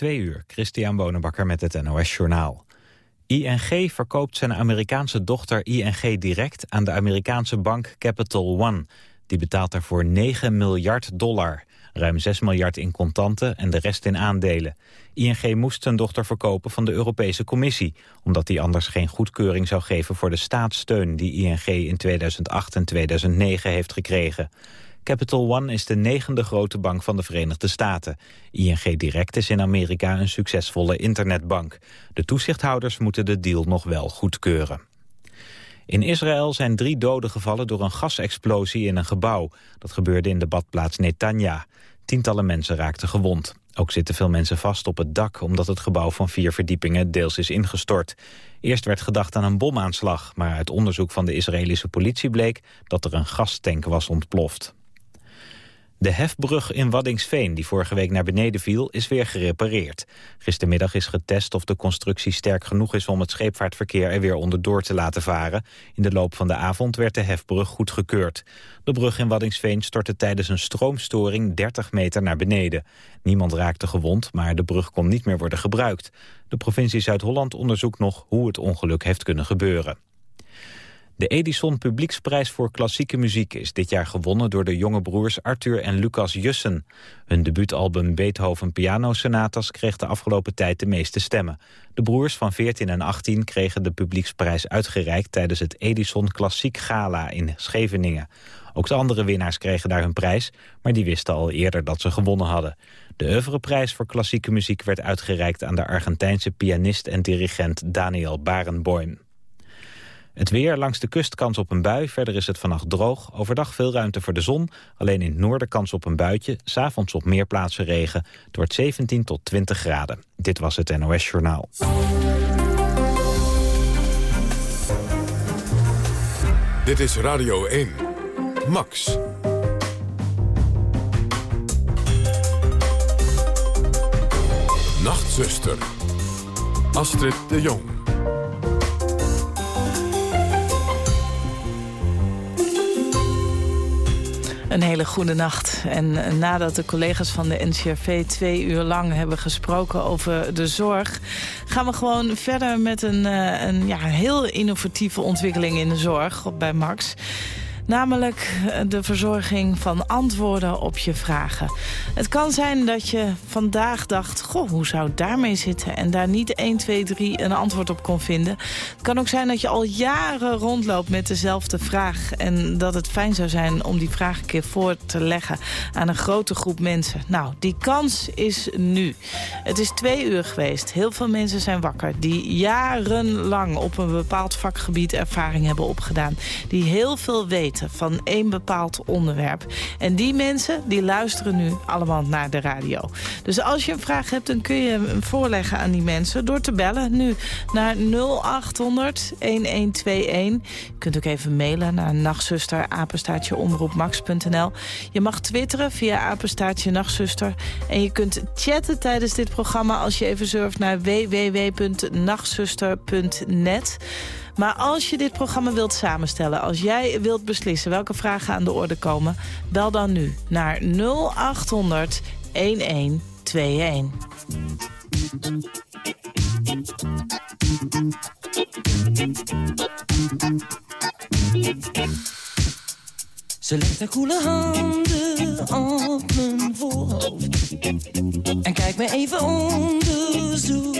Twee uur, Christian Bonenbakker met het NOS Journaal. ING verkoopt zijn Amerikaanse dochter ING Direct aan de Amerikaanse bank Capital One. Die betaalt daarvoor 9 miljard dollar. Ruim 6 miljard in contanten en de rest in aandelen. ING moest zijn dochter verkopen van de Europese Commissie... omdat die anders geen goedkeuring zou geven voor de staatssteun... die ING in 2008 en 2009 heeft gekregen. Capital One is de negende grote bank van de Verenigde Staten. ING Direct is in Amerika een succesvolle internetbank. De toezichthouders moeten de deal nog wel goedkeuren. In Israël zijn drie doden gevallen door een gasexplosie in een gebouw. Dat gebeurde in de badplaats Netanya. Tientallen mensen raakten gewond. Ook zitten veel mensen vast op het dak... omdat het gebouw van vier verdiepingen deels is ingestort. Eerst werd gedacht aan een bomaanslag... maar uit onderzoek van de Israëlische politie bleek... dat er een gastank was ontploft. De hefbrug in Waddingsveen, die vorige week naar beneden viel, is weer gerepareerd. Gistermiddag is getest of de constructie sterk genoeg is om het scheepvaartverkeer er weer onderdoor te laten varen. In de loop van de avond werd de hefbrug goedgekeurd. De brug in Waddingsveen stortte tijdens een stroomstoring 30 meter naar beneden. Niemand raakte gewond, maar de brug kon niet meer worden gebruikt. De provincie Zuid-Holland onderzoekt nog hoe het ongeluk heeft kunnen gebeuren. De Edison Publieksprijs voor klassieke muziek is dit jaar gewonnen door de jonge broers Arthur en Lucas Jussen. Hun debuutalbum Beethoven Piano Sonatas kreeg de afgelopen tijd de meeste stemmen. De broers van 14 en 18 kregen de publieksprijs uitgereikt tijdens het Edison Klassiek Gala in Scheveningen. Ook de andere winnaars kregen daar hun prijs, maar die wisten al eerder dat ze gewonnen hadden. De oeuvreprijs voor klassieke muziek werd uitgereikt aan de Argentijnse pianist en dirigent Daniel Barenboim. Het weer langs de kust kans op een bui. Verder is het vannacht droog. Overdag veel ruimte voor de zon. Alleen in het noorden kans op een buitje. S'avonds op meer plaatsen regen. Het wordt 17 tot 20 graden. Dit was het NOS Journaal. Dit is Radio 1. Max. Nachtzuster. Astrid de Jong. Een hele goede nacht. En eh, nadat de collega's van de NCRV twee uur lang hebben gesproken over de zorg... gaan we gewoon verder met een, eh, een ja, heel innovatieve ontwikkeling in de zorg bij Max. Namelijk eh, de verzorging van antwoorden op je vragen. Het kan zijn dat je vandaag dacht... goh, hoe zou daarmee zitten? En daar niet 1, 2, 3 een antwoord op kon vinden. Het kan ook zijn dat je al jaren rondloopt met dezelfde vraag... en dat het fijn zou zijn om die vraag een keer voor te leggen... aan een grote groep mensen. Nou, die kans is nu. Het is twee uur geweest. Heel veel mensen zijn wakker... die jarenlang op een bepaald vakgebied ervaring hebben opgedaan. Die heel veel weten van één bepaald onderwerp. En die mensen die luisteren nu allemaal naar de radio. Dus als je een vraag hebt, dan kun je hem voorleggen aan die mensen... door te bellen nu naar 0800 1121. Je kunt ook even mailen naar nachtzuster omroepmax.nl. Je mag twitteren via apenstaartje nachtzuster. En je kunt chatten tijdens dit programma als je even surft naar www.nachtzuster.net. Maar als je dit programma wilt samenstellen, als jij wilt beslissen welke vragen aan de orde komen, bel dan nu naar 0800 1121. Ze legt haar koele handen op mijn voorhoofd En kijkt me even onderzoekend aan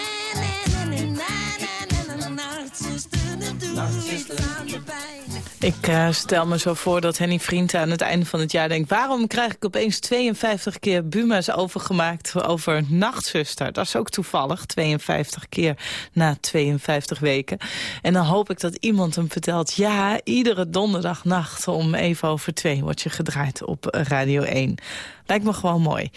Ik eh, stel me zo voor dat Henny Vriend aan het einde van het jaar denkt... waarom krijg ik opeens 52 keer Buma's overgemaakt over Nachtzuster? Dat is ook toevallig, 52 keer na 52 weken. En dan hoop ik dat iemand hem vertelt... ja, iedere donderdagnacht om even over twee wordt je gedraaid op Radio 1. Lijkt me gewoon mooi. 0800-1121,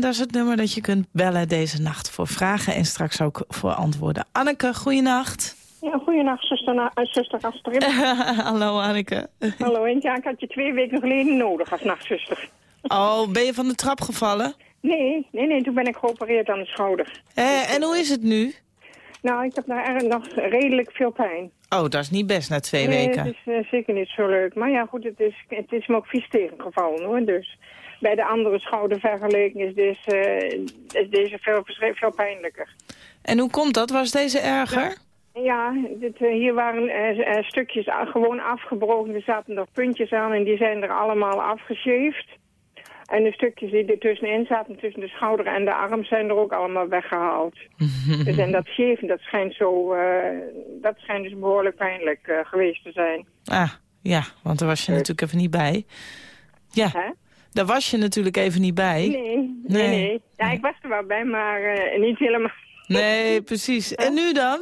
dat is het nummer dat je kunt bellen deze nacht... voor vragen en straks ook voor antwoorden. Anneke, goeienacht. Ja, goeienacht, zuster, eh, zuster Astrid. Hallo Anneke. Hallo, en ja, ik had je twee weken geleden nodig als nachtzuster. Oh, ben je van de trap gevallen? Nee, nee, nee, toen ben ik geopereerd aan de schouder. Eh, en hoe is het nu? Nou, ik heb daar nog redelijk veel pijn. Oh, dat is niet best na twee Nee, weken. het is eh, zeker niet zo leuk. Maar ja, goed, het is, het is me ook vies tegengevallen, hoor. Dus bij de andere schouder vergeleken is deze, eh, is deze veel, veel pijnlijker. En hoe komt dat? Was deze erger? Ja, dit, eh, hier waren eh, eh, stukjes gewoon afgebroken. Er zaten nog puntjes aan en die zijn er allemaal afgesjeefd. En de stukjes die er tussenin zaten, tussen de schouder en de arm, zijn er ook allemaal weggehaald. dus en dat scheven, dat schijnt, zo, dat schijnt dus behoorlijk pijnlijk geweest te zijn. Ah, ja, want daar was je natuurlijk even niet bij. Ja, Hè? daar was je natuurlijk even niet bij. Nee, nee, Nee. nee. Ja, ik was er wel bij, maar niet helemaal. Nee, precies. En nu dan?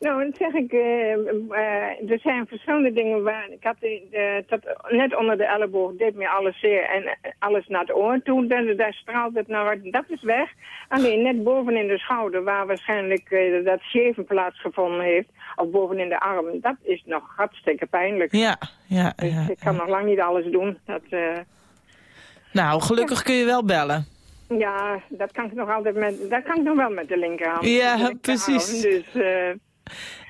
Nou, dan zeg ik, eh, eh, er zijn verschillende dingen waar... Ik had eh, tot, net onder de elleboog, deed me alles zeer en alles naar het oor toe. Dan, daar straalt het naar wat, dat is weg. Alleen net bovenin de schouder, waar waarschijnlijk dat scheven plaatsgevonden heeft... of bovenin de arm, dat is nog hartstikke pijnlijk. Ja, ja, Dus ja. ik kan nog lang niet alles doen. Dat, Nou, gelukkig kun je wel bellen. ja, dat kan ik nog altijd met, dat kan ik nog wel met de linkerhand. Ja, precies. Dus...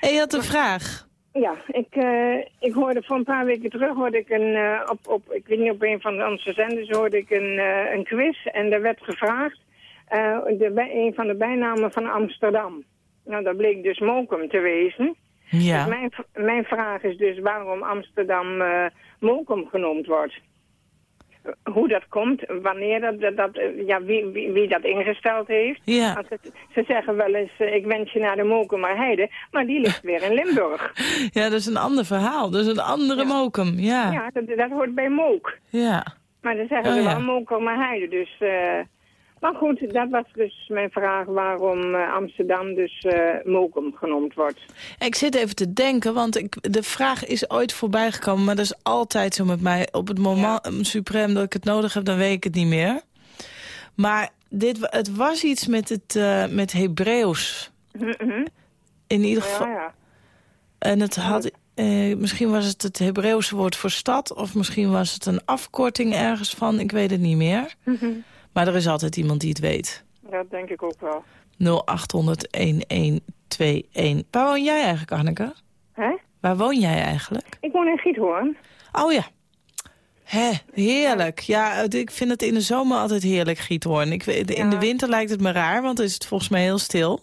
En je had een vraag. Ja, ik, eh, ik hoorde voor een paar weken terug hoorde ik een, eh, op, op, ik weet niet op een van onze zenders hoorde ik een, eh, een quiz en er werd gevraagd de, een van de bijnamen van Amsterdam. Nou, dat bleek dus Mokum te wezen. Ja. Dus mijn, mijn vraag is dus waarom Amsterdam Mokum genoemd wordt. Hoe dat komt, wanneer dat, dat, eh, ja, wie, wie, wie dat ingesteld heeft. Ja. Want ze, ze zeggen wel eens, eh, ik wens je naar de Mokumer Heide, maar die ligt weer in Limburg. ja, dat is een ander verhaal. Dat is een andere mokum. Ja, ja. Ja, dat, dat hoort bij Mook. Maar dan zeggen Oh, ze ja. wel maar Heide. Dus, eh, Maar goed, dat was dus mijn vraag waarom eh, Amsterdam dus eh Mokum genoemd wordt. Ik zit even te denken, want ik, de vraag is ooit voorbij gekomen... maar dat is altijd zo met mij. Op het moment suprem dat ik het nodig heb, dan weet ik het niet meer. Maar dit, het was iets met het eh, met Hebreeuws. In ieder geval... Ja, ja. En het had... eh, misschien was het het Hebreeuwse woord voor stad... of misschien was het een afkorting ergens van. Ik weet het niet meer. Maar er is altijd iemand die het weet. Dat denk ik ook wel. 0800-1121. Waar woon jij eigenlijk, Anneke? Hè? Waar woon jij eigenlijk? Ik woon in Giethoorn. Oh ja. Hè, heerlijk. Ja, ik vind het in de zomer altijd heerlijk, Giethoorn. Ik, in de winter lijkt het me raar, want dan is het volgens mij heel stil.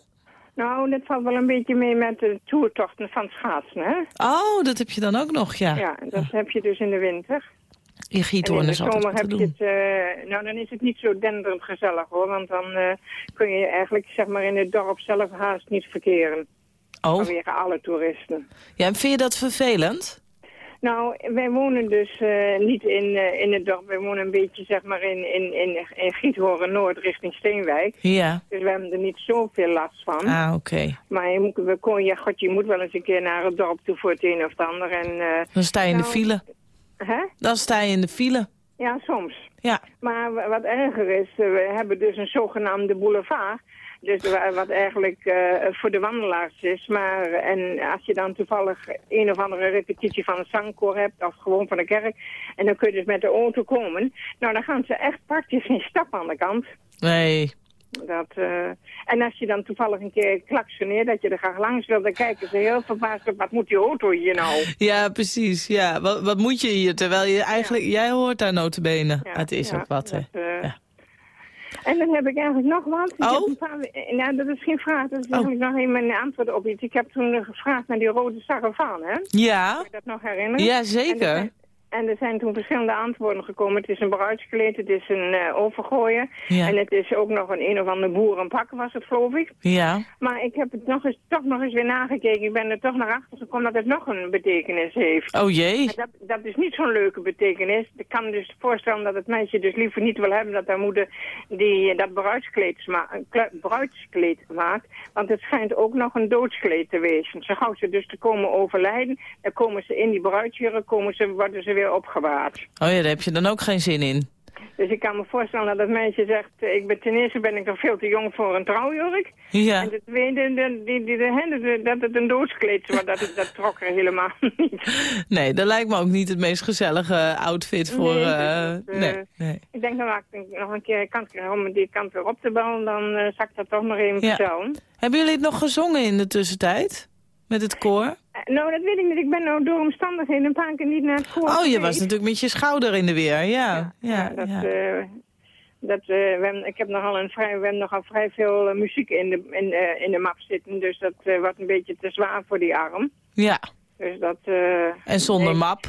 Nou, dat valt wel een beetje mee met de toertochten van het schaatsen, hè? Oh, dat heb je dan ook nog, ja. Ja, dat heb je dus in de winter. In Giethoorn in de is altijd zomer wat te heb je doen. het, eh, nou dan is het niet zo denderend gezellig hoor, want dan eh, kun je eigenlijk zeg maar in het dorp zelf haast niet verkeren. Oh, Vanwege alle toeristen. ja, en vind je dat vervelend? Nou, wij wonen dus eh, niet in, in het dorp. Wij wonen een beetje zeg maar in, in, in, in Giethoorn Noord richting Steenwijk. Ja. Dus we hebben er niet zoveel last van. Ah, oké. Maar je moet, we kon, ja, god, je moet wel eens een keer naar het dorp toe voor het een of het ander. En, Dan sta je in de Nou, file. Hè? Dan sta je in de file. Ja, soms. Ja. Maar wa- wat erger is, eh, we hebben dus een zogenaamde boulevard. Dus wa- wat eigenlijk eh, voor de wandelaars is. Maar en als je dan toevallig een of andere repetitie van een zangkoor hebt... of gewoon van de kerk... en dan kun je dus met de auto komen... nou, dan gaan ze echt praktisch geen stap aan de kant. Nee. Dat, eh, en als je dan toevallig een keer klaksoneert... dat je er graag langs wil, dan kijken ze heel verbaasd op... wat moet die auto hier nou? Ja, precies. Ja. Wat, wat moet je hier? Terwijl je eigenlijk... Jij hoort daar notabene. Ja, het is ja, ook wat, hè. eh, Ja. En dan heb ik eigenlijk nog wat. Ik Oh? heb een paar- nou, dat is geen vraag, dat is Oh. nog even een antwoord op iets. Ik heb toen gevraagd naar die rode sarafaan, hè? Ja. Kun je dat nog herinneren? Ja, er, zeker. En er zijn toen verschillende antwoorden gekomen. Het is een bruidskleed, het is een eh overgooien. Ja. En het is ook nog een een of ander boerenpak was het, geloof ik. Ja. Maar ik heb het nog eens, toch nog eens weer nagekeken. Ik ben er toch naar achter gekomen dat het nog een betekenis heeft. Oh jee. Dat, dat is niet zo'n leuke betekenis. Ik kan me dus voorstellen dat het meisje dus liever niet wil hebben dat haar moeder die, dat bruidskleed, bruidskleed maakt. Want het schijnt ook nog een doodskleed te wezen. Zo gauw ze dus te komen overlijden, dan komen ze in die bruidsjurk, komen ze, worden ze weer opgewaard. Oh ja, daar heb je dan ook geen zin in. Dus ik kan me voorstellen dat het meisje zegt, eh, ik ben, ten eerste ben ik nog veel te jong voor een trouwjurk. Ja. En ten tweede, de, die, die, de, dat het een doodskleed is, maar dat, dat trok er helemaal niet. Nee, dat lijkt me ook niet het meest gezellige outfit voor... Nee, eh, is, eh, nee, nee. Ik denk dat ik nog een keer kans krijg om die kant weer op te bellen, dan zal ik dat toch nog even Ja. vertellen. Hebben jullie het nog gezongen in de tussentijd? Met het koor? Eh, nou, dat weet ik niet. Ik ben nou door omstandigheden een paar keer niet naar het koor Oh, je geweest. was natuurlijk met je schouder in de weer. Ja, ja, dat, ja. eh, dat, eh, we hebben, ik heb nogal een vrij, we hebben nogal vrij veel eh, muziek in de, in, eh, in de map zitten, dus dat eh, wordt een beetje te zwaar voor die arm. Ja, Dus dat... eh, en zonder nee. map.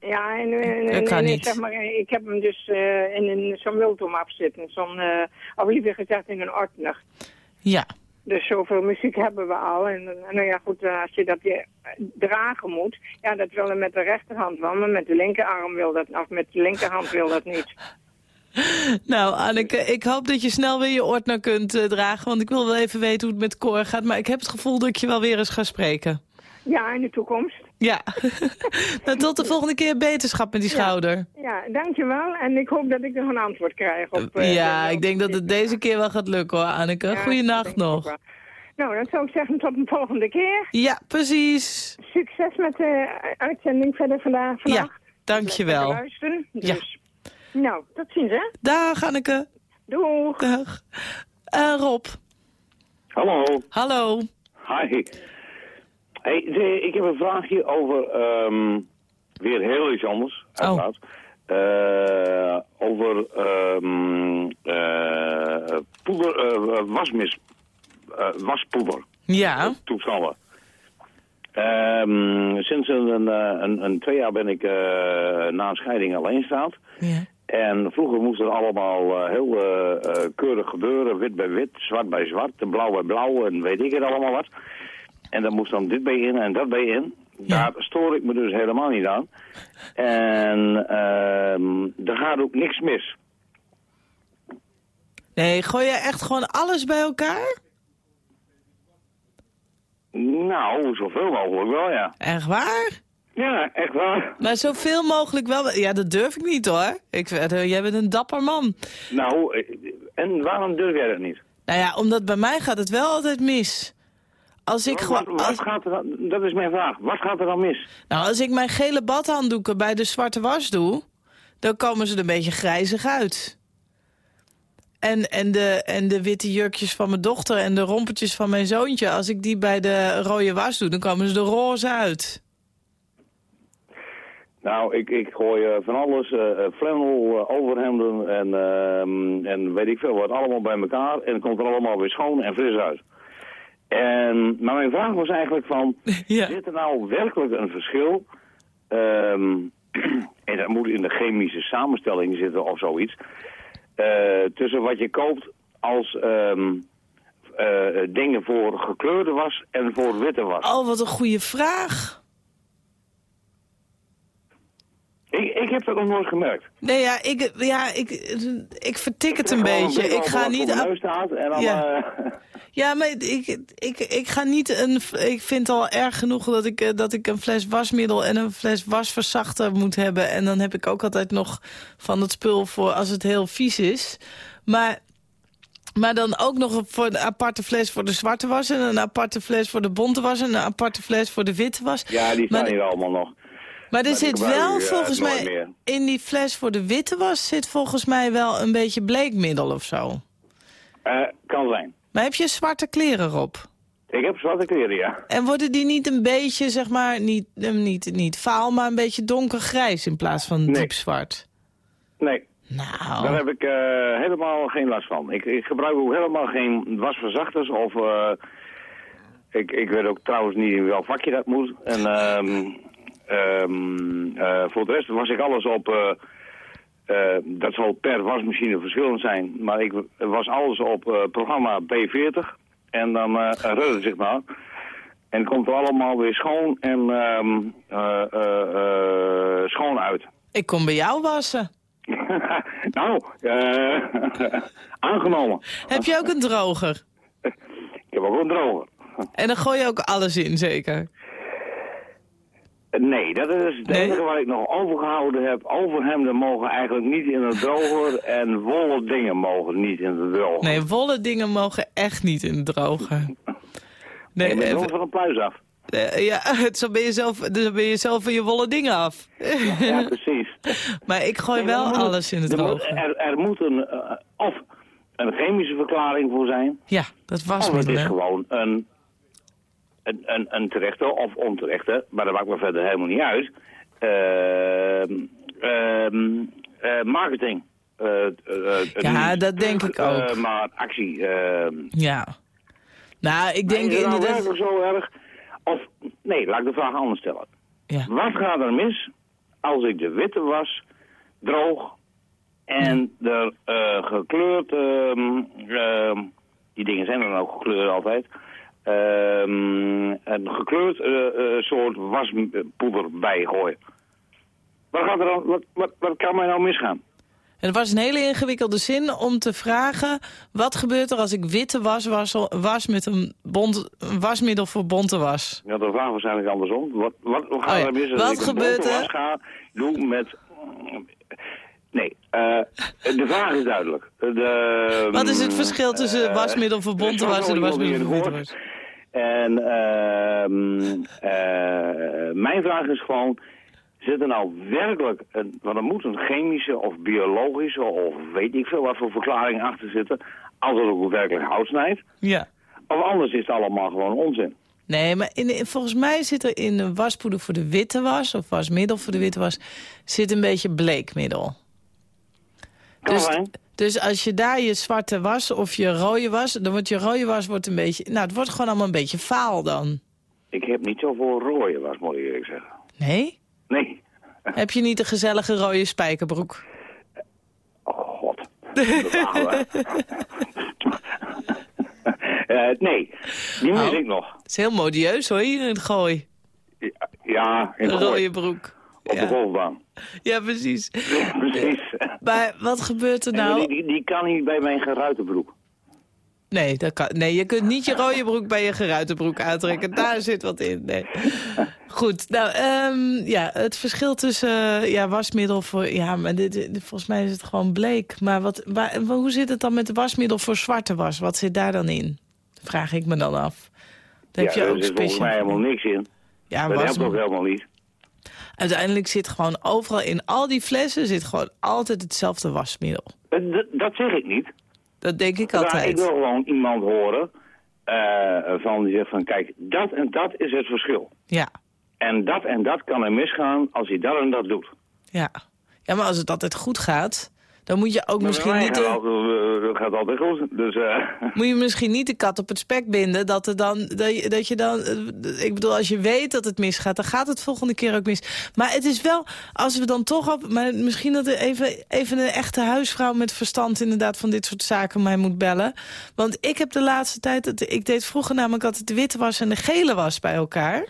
Ja, en, en, Dat en- kan en niet. Zeg maar, ik heb hem dus eh, in een, zo'n multomap zitten, zo'n, eh, of liever gezegd in een ordner. Ja, Dus zoveel muziek hebben we al. En eh, nou ja, goed, eh, als je dat je dragen moet, ja, dat wil je met de rechterhand wel, maar met de linkerarm wil dat, of met de linkerhand wil dat niet. nou Anneke, ik hoop dat je snel weer je ordner kunt eh, dragen. Want ik wil wel even weten hoe het met koor gaat. Maar ik heb het gevoel dat ik je wel weer eens ga spreken. Ja, in de toekomst. Ja, nou, tot de volgende keer beterschap met die schouder. Ja, dankjewel. En ik hoop dat ik nog een antwoord krijg op... eh, ja, de- ik denk dat het deze keer wel gaat lukken hoor, Anneke. Ja, Goeienacht nog. Nou, dan zou ik zeggen tot een volgende keer. Ja, precies. Succes met de uitzending verder vandaag. Ja, vannacht. dankjewel. Ja. Dus. Nou, tot ziens hè. Dag Anneke. Doeg. Dag. Eh, Rob. Hallo. Hallo. Hi. Hey, de- ik heb een vraagje over, ehm, weer heel iets anders, uiteraard. Eh, over ehm eh, poeder, eh, wasmis, waspoeder, Ja. toestanden. Ehm, sinds een, een, een, twee jaar ben ik na een scheiding alleen staat. ja. En vroeger moest het allemaal heel keurig gebeuren. Wit bij wit, zwart bij zwart, blauw bij blauw en weet ik het allemaal wat. En daar moest dan dit bij in en dat bij in. Daar stoor ik me dus helemaal niet aan. En ehm er gaat ook niks mis. Nee, gooi je echt gewoon alles bij elkaar? Nou, zoveel mogelijk wel, ja. Echt waar? Ja, echt waar. Maar zoveel mogelijk wel. Ja, dat durf ik niet hoor. Ik, eh, jij bent een dapper man. Nou, eh, en waarom durf jij dat niet? Nou ja, omdat bij mij gaat het wel altijd mis. Als ik Wat, gewoon... wat gaat er dan, dat is mijn vraag. Wat gaat er dan mis? nou, als ik mijn gele badhanddoeken bij de zwarte was doe... dan komen ze er een beetje grijzig uit. En, en, de, en de witte jurkjes van mijn dochter en de rompertjes van mijn zoontje... als ik die bij de rode was doe, dan komen ze er roze uit. Nou, ik, ik gooi eh, van alles, eh eh, flannel, overhemden en, ehm, en weet ik veel wat, allemaal bij elkaar. En het komt er allemaal weer schoon en fris uit. En, maar mijn vraag was eigenlijk van, Ja. zit er nou werkelijk een verschil... ehm, en dat moet in de chemische samenstelling zitten of zoiets... eh, tussen wat je koopt als ehm, eh, dingen voor gekleurde was en voor witte was. Oh, wat een goede vraag. Ik, ik heb dat nog nooit gemerkt. Nee, ja, ik, ja, ik, ik vertik het een beetje. Ik ga niet... voor mijn neus staat en dan... Ja. eh, Ja, maar ik, ik, ik ga niet een... Ik vind al erg genoeg dat ik, eh, dat ik een fles wasmiddel en een fles wasverzachter moet hebben. En dan heb ik ook altijd nog van het spul voor als het heel vies is. Maar... Maar dan ook nog een- voor een aparte fles voor de zwarte was... en een aparte fles voor de bonte was... en een aparte fles voor de witte was. ja, die staan Maar- hier allemaal nog. Maar er zit wel eh, volgens mij... in die fles voor de witte was... zit volgens mij wel een beetje bleekmiddel of zo. Eh, kan zijn. Maar heb je zwarte kleren op? Ik heb zwarte kleren, ja. En worden die niet een beetje, zeg maar, niet, eh, niet, niet vaal, maar een beetje donkergrijs in plaats van Nee. diep zwart? Nee, Nou, daar heb ik eh, helemaal geen last van. Ik, ik gebruik ook helemaal geen wasverzachters of... eh, ik, ik weet ook trouwens niet in welk vakje dat moet. En ehm, ehm, eh, voor de rest was ik alles op... eh, eh, dat zal per wasmachine verschillend zijn. Maar ik was alles op eh, programma B40. En dan uh, redde zich maar. En het komt er allemaal weer schoon en ehm, eh, eh, eh, schoon uit. ik kom bij jou wassen. nou, eh aangenomen. Heb je ook een droger? Ik heb ook een droger. En dan gooi je ook alles in, zeker? Nee, dat is het Nee? enige wat ik nog overgehouden heb. Overhemden mogen eigenlijk niet in de droger en wollen dingen mogen niet in de droger. Nee, wollen dingen mogen echt niet in de droger. Nee, even- wel van een pluis af. eh, ja, zo ben, je zelf, zo ben je zelf van je wollen dingen af. Ja, precies. Maar ik gooi Nee, wel moet- alles in moet- droger. Er, er moet een, eh, of een chemische verklaring voor zijn. Ja, dat was Of het is gewoon een, een, een, een terechte of onterechte, maar dat maakt me verder helemaal niet uit. Ehm, ehm, eh, marketing. Eh, eh, Ja, dat denk ik ook. maar actie. ehm. Ja. Nou, ik denk is nou inderdaad... werkelijk zo erg? Of, nee, laat ik de vraag anders stellen. Ja. Wat gaat er mis als ik de witte was, droog en er eh, gekleurd, die dingen zijn dan ook gekleurd altijd, ehm, een gekleurd eh, eh, soort waspoeder bij gooien. Wat, gaat er dan, wat, wat, wat kan mij nou misgaan? Het was een hele ingewikkelde zin om te vragen... wat gebeurt er als ik witte was, was, was met een, wasmiddel voor bonte was? Ja, de vraag was eigenlijk andersom. Wat, wat, wat gaat Oh ja. er mis als Wat ik gebeurt er? was ga doen met... Nee, eh, de vraag is duidelijk. De, Wat is het verschil tussen wasmiddel voor bonte was en wasmiddel voor witte was? En ehm, eh, mijn vraag is gewoon... Zit er nou werkelijk, een, want er moet een chemische of biologische of weet ik veel wat voor verklaring achter zitten, als het ook werkelijk hout snijdt. Ja. Of anders is het allemaal gewoon onzin. Nee, maar in, volgens mij zit er in de waspoeder voor de witte was... of wasmiddel voor de witte was, zit een beetje bleekmiddel. Dus, dus als je daar je zwarte was of je rode was... dan wordt je rode was wordt een beetje... Nou, het wordt gewoon allemaal een beetje faal dan. Ik heb niet zoveel rooien, was moet ik eerlijk zeggen. Nee? Nee. Heb je niet een gezellige rode spijkerbroek? Oh, god. Eh, nee, die mis Oh. ik nog. Het is heel modieus hoor, hier in het gooi. Ja, in Een de gooi. rode broek. Op de Ja. golfbaan. Ja, precies. Precies. Maar wat gebeurt er nou? die, die, kan niet bij mijn geruite broek. Nee, dat kan, nee, je kunt niet je rode broek bij je geruite broek aantrekken. Daar zit wat in. Nee. Goed, nou, ehm, ja, het verschil tussen eh, ja, wasmiddel voor... Ja, maar dit, dit- volgens mij is het gewoon bleek. Maar wat, waar, hoe zit het dan met de wasmiddel voor zwarte was? Wat zit daar dan in? Vraag ik me dan af. Daar heb ja, je er ook zit volgens mij helemaal niks in. Ja, Dat helpt ook helemaal niet. Uiteindelijk zit gewoon overal in al die flessen... zit gewoon altijd hetzelfde wasmiddel. Eh, Dat, dat zeg ik niet. Dat denk ik Maar ik altijd. wil gewoon iemand horen eh, van die zegt van kijk, dat en dat is het verschil. Ja, En dat en dat kan er misgaan als hij dat en dat doet. ja. Ja, maar als het altijd goed gaat... dan moet je ook Maar misschien niet... gaat, de- gaat altijd goed. Dus eh, Moet je misschien niet de kat op het spek binden. Dat, er dan, dat, je, dat je dan... eh, Ik bedoel, als je weet dat het misgaat, dan gaat het volgende keer ook mis. Maar het is wel, als we dan toch op... Maar misschien dat er even, even een echte huisvrouw met verstand... inderdaad van dit soort zaken mij moet bellen. Want ik heb de laatste tijd... het- Ik deed vroeger namelijk altijd de witte was en de gele was bij elkaar.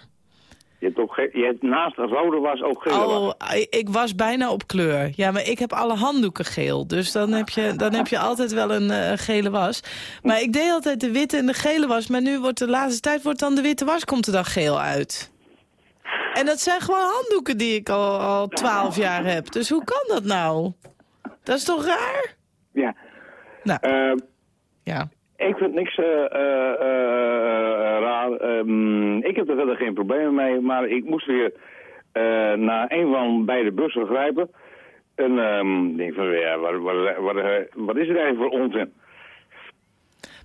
Je, hebt ook je hebt naast de rode was ook was. Oh, ik was bijna op kleur. Ja, maar ik heb alle handdoeken geel. Dus dan heb je, dan heb je altijd wel een eh, gele was. Maar ik deed altijd de witte en de gele was. Maar nu wordt de laatste tijd wordt dan de witte was komt er dan geel uit. En dat zijn gewoon handdoeken die ik al, al 12 jaar heb. Dus hoe kan dat nou? Dat is toch raar? Ja. Nou, Eh, ja. Ik vind niks eh, eh, eh, raar. Ehm, ik heb er verder geen problemen mee, maar ik moest weer naar een van beide bussen grijpen. En denk van, ja, wat, wat, wat, wat is het eigenlijk voor onzin?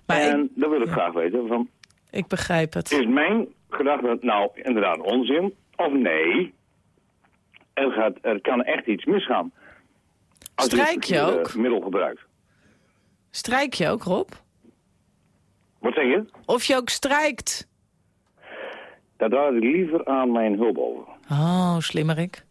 Maar en ik, dan wil ik graag weten, van, ik begrijp het. is mijn gedachte nou inderdaad onzin? Of nee, er, gaat, er kan echt iets misgaan. Als Strijk je ook? middel gebruikt. Strijk je ook, Rob? Wat zeg je? Of je ook strijkt? Daar draai ik liever aan mijn hulp over. Oh, slimmerik.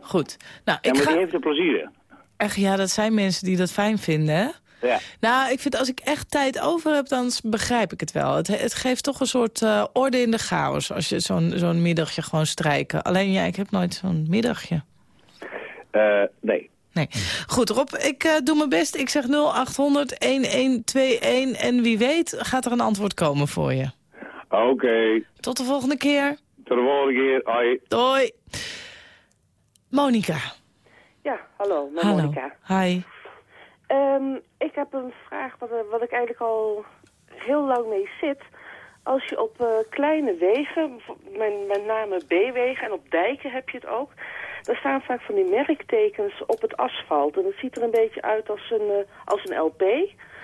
Goed. Nou, Ja, ik maar ga... die heeft er plezier in. Echt, ja, dat zijn mensen die dat fijn vinden, hè? Ja. Nou, ik vind als ik echt tijd over heb, dan begrijp ik het wel. Het, het geeft toch een soort eh, orde in de chaos als je zo'n zo'n middagje gewoon strijken. Alleen ja, ik heb nooit zo'n middagje. Eh, nee. Nee. Goed, Rob, ik eh, doe mijn best. Ik zeg 0800-1121 en wie weet gaat er een antwoord komen voor je. Oké. Tot de volgende keer. Tot de volgende keer. Hoi. Doei. Monika. Ja, hallo, Hallo. Monika. Hi. Ehm, ik heb een vraag wat, wat ik eigenlijk al heel lang mee zit. Als je op eh, kleine wegen, met, met name B-wegen en op dijken heb je het ook... daar staan vaak van die merktekens op het asfalt. En dat ziet er een beetje uit als een, eh, als een LP.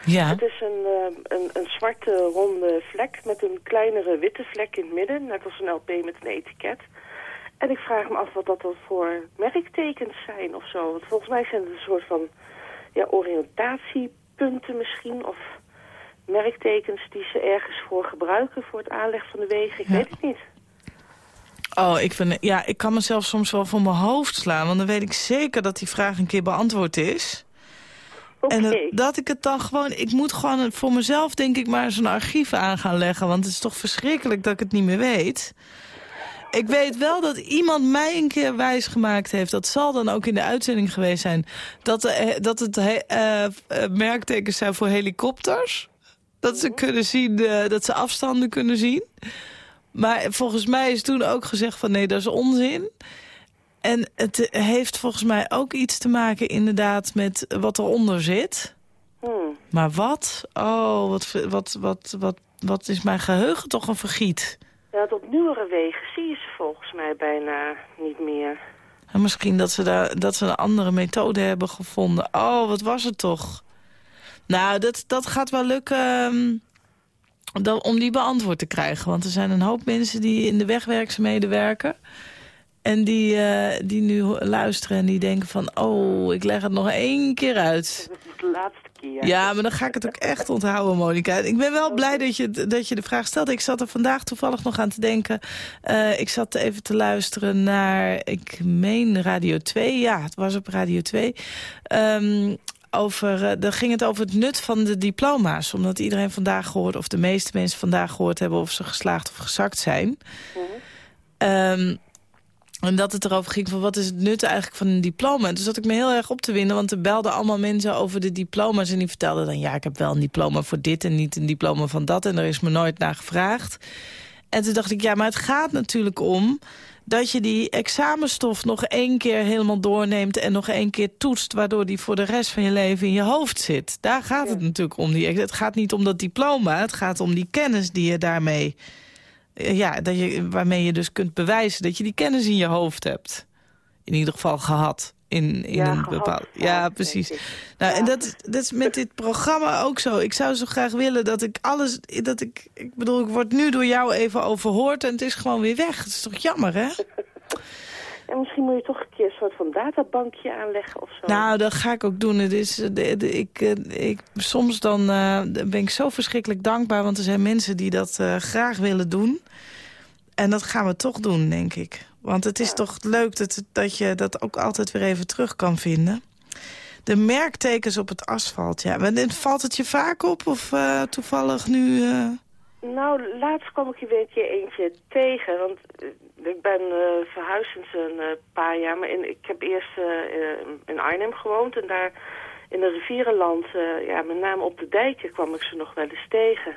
Ja. Het is een, eh, een, een zwarte ronde vlek met een kleinere witte vlek in het midden. Net als een LP met een etiket. En ik vraag me af wat dat dan voor merktekens zijn of zo. Want volgens mij zijn het een soort van ja, oriëntatiepunten misschien. Of merktekens die ze ergens voor gebruiken voor het aanleg van de wegen. Ik Ja. weet het niet. Oh, ik, vind, ja, ik kan mezelf soms wel voor mijn hoofd slaan. Want dan weet ik zeker dat die vraag een keer beantwoord is. En dat, dat ik het dan gewoon... Ik moet gewoon voor mezelf, denk ik, maar zo'n archief aan gaan leggen. Want het is toch verschrikkelijk dat ik het niet meer weet. Ik weet wel dat iemand mij een keer wijsgemaakt heeft... dat zal dan ook in de uitzending geweest zijn... dat, de, dat het he- eh, eh, merktekens zijn voor helikopters. Dat ze kunnen zien, eh, dat ze afstanden kunnen zien. Maar volgens mij is toen ook gezegd van nee, dat is onzin. En het heeft volgens mij ook iets te maken inderdaad met wat eronder zit. Hmm. Maar wat? Oh, wat, wat, wat, wat, wat is mijn geheugen toch een vergiet. Ja, op nieuwere wegen zie je ze volgens mij bijna niet meer. En misschien dat ze, daar, dat ze een andere methode hebben gevonden. Oh, wat was het toch? Nou, dat, dat gaat wel lukken om die beantwoord te krijgen. Want er zijn een hoop mensen die in de wegwerkzaamheden werken. En die, eh, die nu luisteren en die denken van... oh, ik leg het nog één keer uit. Dat is de laatste keer. Ja, maar dan ga ik het ook echt onthouden, Monika. Ik ben wel blij dat je, dat je de vraag stelt. Ik zat er vandaag toevallig nog aan te denken. Eh, ik zat even te luisteren naar, ik meen Radio 2. Ja, het was op Radio 2. Ehm, over, eh, daar ging het over het nut van de diploma's. Omdat iedereen vandaag gehoord, of de meeste mensen vandaag gehoord hebben... of ze geslaagd of gezakt zijn. Ehm, En dat het erover ging van wat is het nut eigenlijk van een diploma. En toen zat ik me heel erg op te winnen, want er belden allemaal mensen over de diploma's. En die vertelden dan, ja, ik heb wel een diploma voor dit en niet een diploma van dat. En er is me nooit naar gevraagd. En toen dacht ik, ja, maar het gaat natuurlijk om dat je die examenstof nog één keer helemaal doorneemt... en nog één keer toetst, waardoor die voor de rest van je leven in je hoofd zit. Daar gaat het natuurlijk om. Die, het gaat niet om dat diploma, het gaat om die kennis die je daarmee... eh, Ja, dat je, waarmee je dus kunt bewijzen dat je die kennis in je hoofd hebt. In ieder geval gehad. In, in Ja, een bepaald. ja, precies. Nou, Ja. en dat, dat is met dit programma ook zo. Ik zou zo graag willen dat ik alles... Dat ik, ik bedoel, ik word nu door jou even overhoord en het is gewoon weer weg. Het is toch jammer, hè? En misschien moet je toch een keer een soort van databankje aanleggen of zo. Nou, dat ga ik ook doen. Het is, de, de- ik, eh, ik, soms dan eh, ben ik zo verschrikkelijk dankbaar... want er zijn mensen die dat eh, graag willen doen. En dat gaan we toch doen, denk ik. Want het is toch leuk dat, dat je dat ook altijd weer even terug kan vinden. De merktekens op het asfalt, ja. Valt het je vaak op of eh, toevallig nu... eh, Nou, laatst kwam ik er weer een keer eentje tegen. Want eh, ik ben eh, verhuisd sinds een paar jaar. Maar in, ik heb eerst in Arnhem gewoond. En daar in het rivierenland, ja, met name op de dijken, kwam ik ze nog wel eens tegen.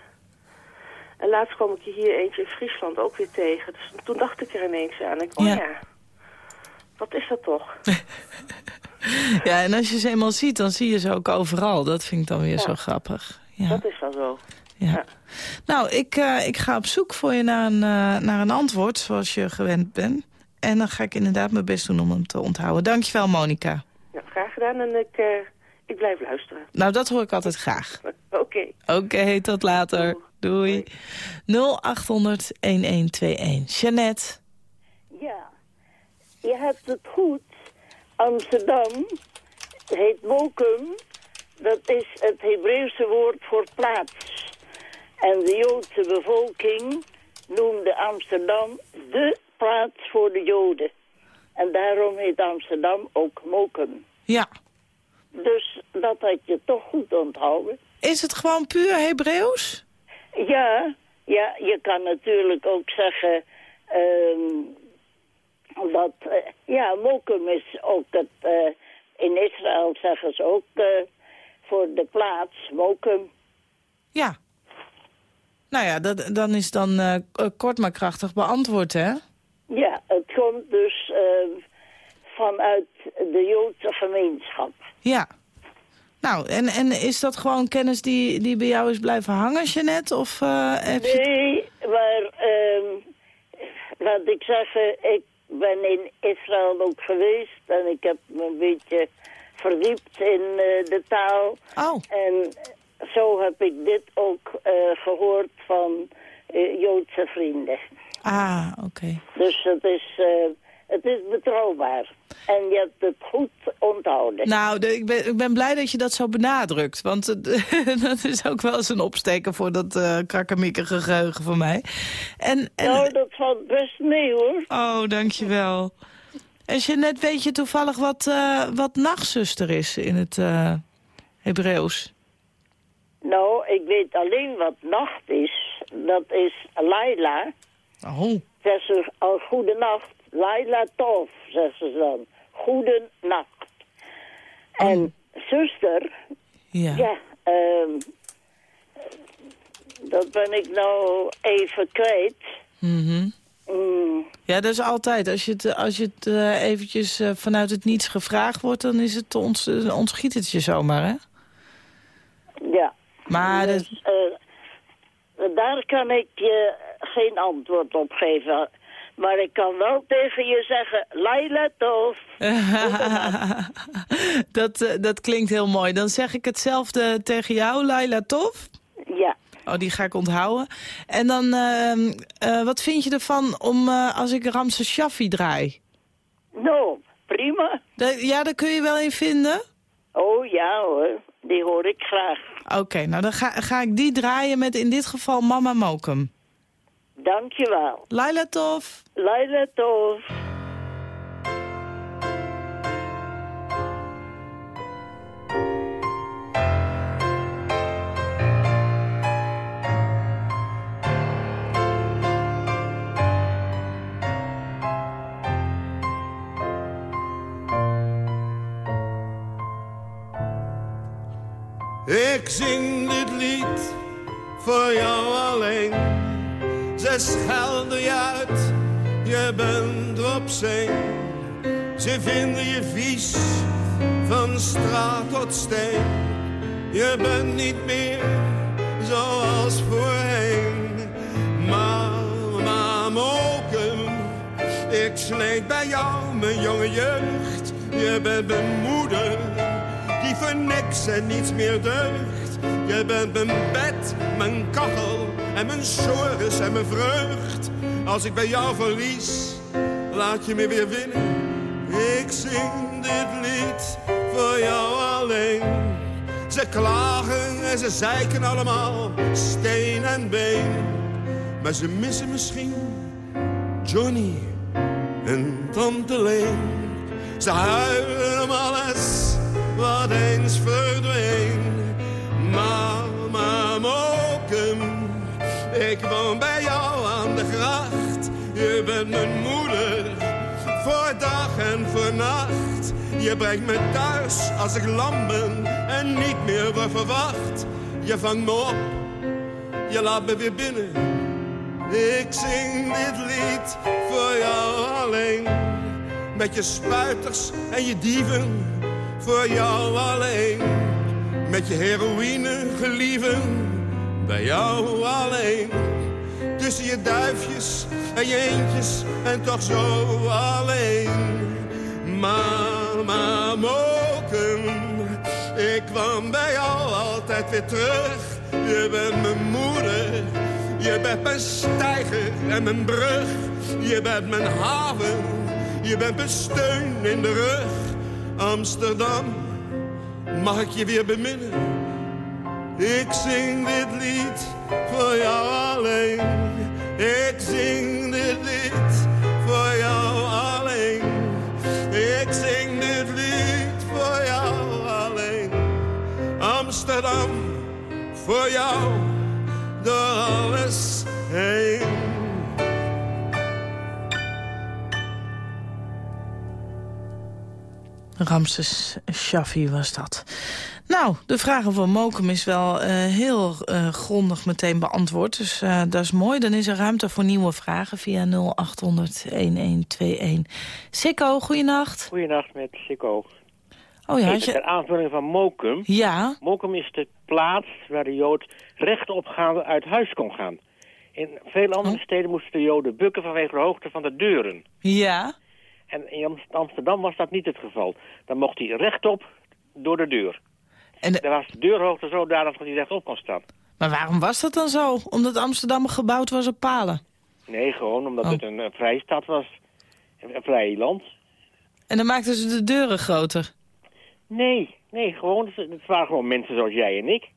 En laatst kwam ik er hier eentje in Friesland ook weer tegen. Dus toen dacht ik er ineens aan. Ik, oh Ja. ja. wat is dat toch? Ja, en als je ze eenmaal ziet, dan zie je ze ook overal. Dat vind ik dan weer Ja. zo grappig. Ja. Dat is wel zo. Ja. Ja. Nou, ik, eh, ik ga op zoek voor je naar een, eh, naar een antwoord, zoals je gewend bent. En dan ga ik inderdaad mijn best doen om hem te onthouden. Dankjewel, Monika. Ja, graag gedaan en ik, eh, ik blijf luisteren. Nou, dat hoor ik altijd graag. Oké. Oké, tot later. Doei. 0800-1121. Jeannette. Ja, je hebt het goed. Amsterdam heet Mokum. Dat is het Hebreeuwse woord voor plaats. En de Joodse bevolking noemde Amsterdam de plaats voor de Joden. En daarom heet Amsterdam ook Mokum. Ja. Dus dat had je toch goed onthouden. Is het gewoon puur Hebreeuws? Ja, ja, je kan natuurlijk ook zeggen ehm, dat, eh, ja, Mokum is ook het, eh, in Israël zeggen ze ook eh, voor de plaats, Mokum. Ja. Nou ja, dat, dan is dan kort maar krachtig beantwoord, hè? Ja, het komt dus vanuit de Joodse gemeenschap. Ja. Nou, en, en is dat gewoon kennis die, die bij jou is blijven hangen, Jeannette? Of eh, heb je... Nee, maar ehm, laat ik zeggen, ik ben in Israël ook geweest en ik heb me een beetje verdiept in eh, de taal. Oh, En zo heb ik dit ook eh, gehoord van eh, Joodse vrienden. ah, oké. Dus het is, eh, het is betrouwbaar. En je hebt het goed onthouden. Nou, de- ik, ben, ik ben blij dat je dat zo benadrukt. Want eh, dat is ook wel eens een opsteken voor dat eh krakkemikkige geheugen van mij. En, en, Nou, dat valt best mee hoor. Oh, dankjewel. En Jeannette, weet je toevallig wat, eh, wat nachtzuster is in het eh Hebreeuws? Nou, ik weet alleen wat nacht is. Dat is Laila. Oh, Zegt ze al goede nacht. Laila tof, zegt ze dan. Goede nacht. En zuster, ja. ja, ehm, dat ben ik nou even kwijt. Mhm. Mm, Ja, dat is altijd. Als je het, als je het eh, eventjes eh, vanuit het niets gevraagd wordt... dan is het ons, eh, ontschiet het je zomaar, hè? ja. Maar Dus, daar kan ik je geen antwoord op geven. Maar ik kan wel tegen je zeggen, Laila tof. dat, eh, dat klinkt heel mooi. Dan zeg ik hetzelfde tegen jou, Laila Tof. Ja. Oh, die ga ik onthouden. En dan, ehm, eh, wat vind je ervan om eh, als ik Ramses Shaffi draai? Nou, prima. Ja, daar kun je wel in vinden? Oh ja hoor, die hoor ik graag. Oké, nou dan ga, ga ik die draaien met in dit geval Mama Mokum. Dankjewel. Laila Tof. Laila Tof. Ik zing dit lied voor jou alleen. Ze schelden je uit, je bent op zee. Ze vinden je vies, van straat tot steen. Je bent niet meer zoals voorheen. Mama Mokum, ik sneed bij jou mijn jonge jeugd. Je bent mijn moeder, die voor niks en niets meer deugt. Je bent mijn bed, mijn kachel en mijn sores en mijn vreugd. Als ik bij jou verlies, laat je me weer winnen. Ik zing dit lied voor jou alleen. Ze klagen en ze zeiken allemaal, steen en been. Maar ze missen misschien Johnny en Tante Leen. Ze huilen om alles wat eens verdween. Mama Mokum, ik woon bij jou aan de gracht. Je bent mijn moeder, voor dag en voor nacht. Je brengt me thuis als ik lam ben en niet meer word verwacht. Je vangt me op, je laat me weer binnen. Ik zing dit lied voor jou alleen. Met je spuiters en je dieven, voor jou alleen. Met je heroïne gelieven, bij jou alleen. Tussen je duifjes en je eentjes en toch zo alleen. Mama Mokum, ik kwam bij jou altijd weer terug. Je bent mijn moeder, je bent mijn stijger en mijn brug. Je bent mijn haven, je bent mijn steun in de rug. Amsterdam, mag ik je weer beminnen? Ik zing dit lied voor jou alleen. Ik zing dit lied voor jou alleen. Ik zing dit lied voor jou alleen. Amsterdam, voor jou, door alles heen. Ramses Shaffi was dat. Nou, de vragen van Mokum is wel uh, heel uh, grondig meteen beantwoord. Dus uh, dat is mooi. Dan is er ruimte voor nieuwe vragen via 0800-1121. Sikko, goeienacht. Goeienacht met Sikko. Oh ja, je... Ter aanvulling van Mokum. Ja, Mokum is de plaats waar de Jood rechtopgaande uit huis kon gaan. In veel andere steden moesten de Joden bukken vanwege de hoogte van de deuren. ja. En in Am- Amsterdam was dat niet het geval. Dan mocht hij rechtop door de deur. En de- Daar was de deurhoogte zodanig dat hij rechtop kon staan. Maar waarom was dat dan zo? Omdat Amsterdam gebouwd was op palen. Nee, gewoon omdat Oh. het een, eh, vrije stad was. Een, een vrij land. En dan maakten ze de deuren groter. Nee, nee, gewoon. Het het waren gewoon mensen zoals jij en ik.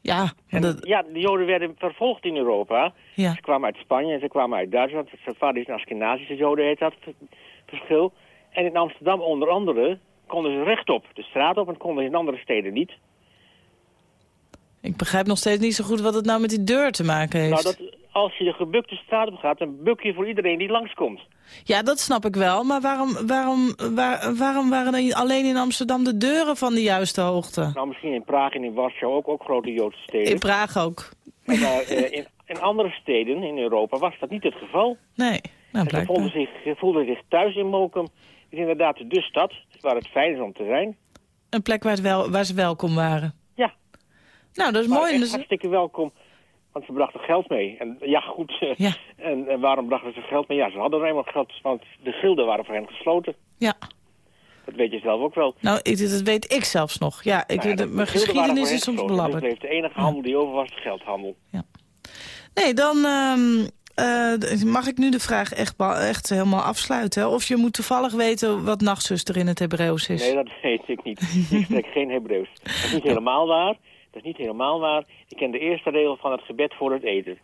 Ja, En, dat, Ja, de Joden werden vervolgd in Europa. ja. Ze kwamen uit Spanje en ze kwamen uit Duitsland. Sepharische en Askenazische Joden heet dat verschil. En in Amsterdam onder andere konden ze rechtop de straat op en konden ze in andere steden niet. Ik begrijp nog steeds niet zo goed wat het nou met die deur te maken heeft. Nou, dat, als je de gebukte straat op gaat, dan buk je voor iedereen die langskomt. Ja, dat snap ik wel. Maar waarom, waarom, waar- waarom waren alleen in Amsterdam de deuren van de juiste hoogte? Nou, misschien in Praag en in Warschau ook, ook grote Joodse steden. In Praag ook. Maar eh, in, in andere steden in Europa was dat niet het geval. Nee, nou En ze voelden blijkbaar. zich, ze thuis in Mokum. Het is inderdaad de stad waar het fijn is om te zijn. Een plek waar, het wel, waar ze welkom waren. Ja. Nou, dat is Maar mooi. echt Dus, hartstikke welkom. Want ze brachten geld mee. En ja, goed. Ja. En, en waarom brachten ze geld mee? Ja, ze hadden helemaal geld, want de gilden waren voor hen gesloten. ja, Dat weet je zelf ook wel. nou, ik, dat weet ik zelfs nog. Ja, ik, Nou ja, de- mijn waren geschiedenis is soms gesloten. belabberd. Dus de enige handel die over was de geldhandel. Nee, dan ehm, eh, mag ik nu de vraag echt, echt helemaal afsluiten. Of je moet toevallig weten wat nachtzuster in het Hebreeuws is. Nee, dat weet ik niet. Ik spreek geen Hebreeuws. Dat is niet helemaal waar. Dat is niet helemaal waar. Ik ken de eerste regel van het gebed voor het eten.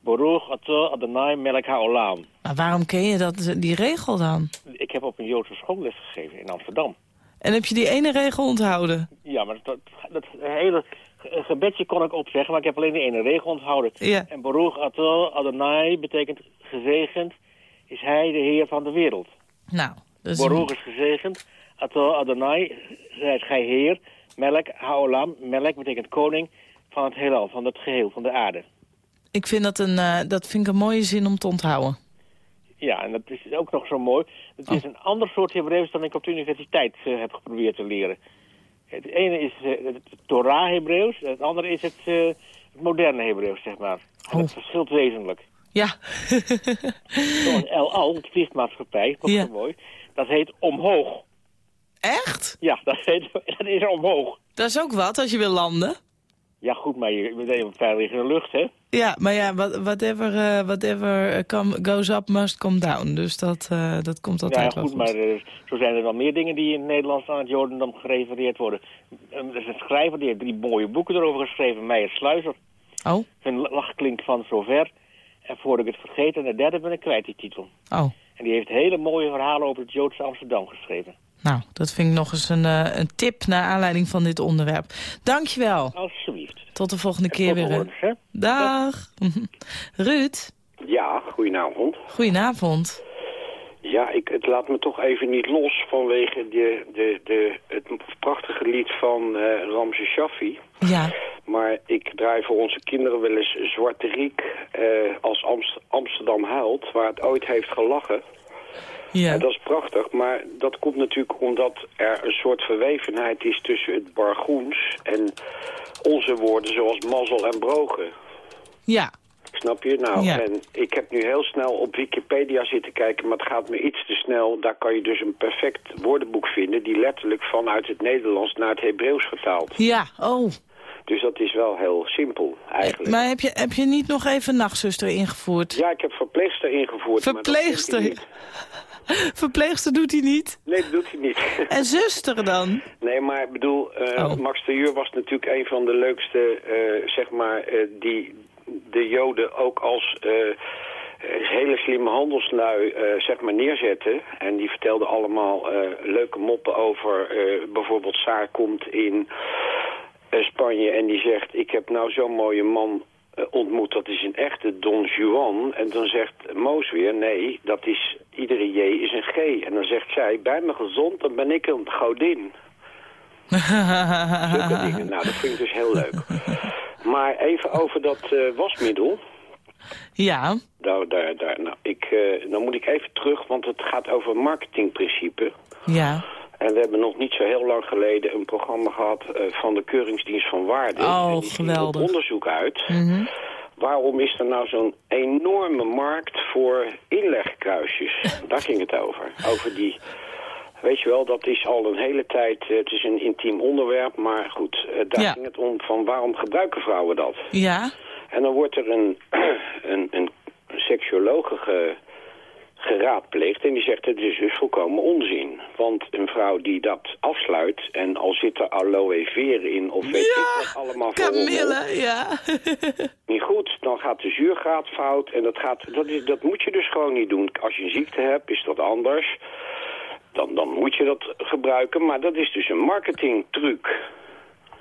Baruch atah Adonai melech haolam. Maar waarom ken je dat, die regel dan? Ik heb op een Joodse school les gegeven in Amsterdam. En heb je die ene regel onthouden? Ja, maar dat, dat hele ge- gebedje kon ik opzeggen, maar ik heb alleen die ene regel onthouden. Ja. En Baruch atah Adonai betekent gezegend is hij de Heer van de wereld. Nou, een- Baruch is gezegend, Ato Adonai, zijt gij heer, melk, haolam, melk betekent koning van het heelal, van het geheel, van de aarde. Ik vind dat een, eh, dat vind ik een mooie zin om te onthouden. Ja, en dat is ook nog zo mooi. Het is een ander soort Hebreeuws dan ik op de universiteit eh, heb geprobeerd te leren. Het ene is eh, het Torah-Hebreeuws, het andere is het, eh, het moderne Hebreeuws, zeg maar. En dat verschilt wezenlijk. Ja. Zoals El Al, het vliegmaatschappij, Ja. zo mooi, dat heet omhoog. Echt? Ja, dat, heet, dat is omhoog. Dat is ook wat als je wil landen. Ja, goed, maar je bent even veilig in de lucht, hè? Ja, maar ja, what- whatever, eh, whatever come, goes up must come down. Dus dat, eh, dat komt Ja, altijd wel goed, goed. maar eh, zo zijn er wel meer dingen die in het Nederlands aan het Jodendom gerefereerd worden. Eh, Er is een schrijver, die heeft drie mooie boeken erover geschreven, Meijer Sluizer. Oh, Een lach klinkt van zover. En voordat ik het vergeet, en de derde ben ik kwijt, die titel. oh. En die heeft hele mooie verhalen over het Joodse Amsterdam geschreven. Nou, dat vind ik nog eens een, eh, een tip naar aanleiding van dit onderwerp. Dankjewel. Alsjeblieft. Tot de volgende keer weer. hè? Dag. Ruud, Ja, goedenavond. goedenavond. Ja, ik, het laat me toch even niet los vanwege de, de, de, het prachtige lied van eh Ramse Shaffi. Ja, Maar ik draai voor onze kinderen wel eens Zwarte Riek eh, als Amst- Amsterdam huilt, waar het ooit heeft gelachen. Ja. En dat is prachtig, maar dat komt natuurlijk omdat er een soort verwevenheid is tussen het Bargoens en onze woorden zoals mazzel en brogen. ja. Snap je? Nou, Ja. en ik heb nu heel snel op Wikipedia zitten kijken, maar het gaat me iets te snel. Daar kan je dus een perfect woordenboek vinden die letterlijk vanuit het Nederlands naar het Hebreeuws vertaalt. Ja, oh. Dus dat is wel heel simpel eigenlijk. Maar heb je, heb je niet nog even nachtzuster ingevoerd? Ja, ik heb verpleegster ingevoerd. maar dat doet hij Verpleegster? doet hij niet. Nee, dat doet hij niet. En zuster dan? Nee, maar ik bedoel, eh, Oh. Max de Jur was natuurlijk een van de leukste, eh, zeg maar, eh, die de Joden ook als hele slimme handelslui, zeg maar, neerzetten. En die vertelde allemaal leuke moppen over, bijvoorbeeld Saar komt in Spanje en die zegt, ik heb nou zo'n mooie man ontmoet, dat is een echte Don Juan. En dan zegt Moos weer, nee, dat is, iedere J is een G. En dan zegt zij, bij me gezond, dan ben ik een godin. Zulke dingen. Nou, dat vind ik dus heel leuk. Maar even over dat eh, wasmiddel. Ja, Daar, daar, daar. Nou, ik, eh, dan moet ik even terug, want het gaat over marketingprincipe. ja. En we hebben nog niet zo heel lang geleden een programma gehad eh, van de Keuringsdienst van Waarde. Oh, die op geweldig. onderzoek uit. Mhm. Waarom is er nou zo'n enorme markt voor inlegkruisjes? Daar ging het over. Over die... Weet je wel, dat is al een hele tijd... eh, Het is een intiem onderwerp, maar goed. eh, daar Ja. ging het om van waarom gebruiken vrouwen dat? Ja, En dan wordt er een, een, een ge, geraadpleegd en die zegt het is dus volkomen onzin. Want een vrouw die dat afsluit en al zit er aloe vera in of weet ik wat allemaal voor Camille, ja. niet goed, dan gaat de zuurgraad fout en dat, gaat, dat, is, dat moet je dus gewoon niet doen. Als je een ziekte hebt is dat anders. Dan, dan moet je dat gebruiken, maar dat is dus een marketingtruc.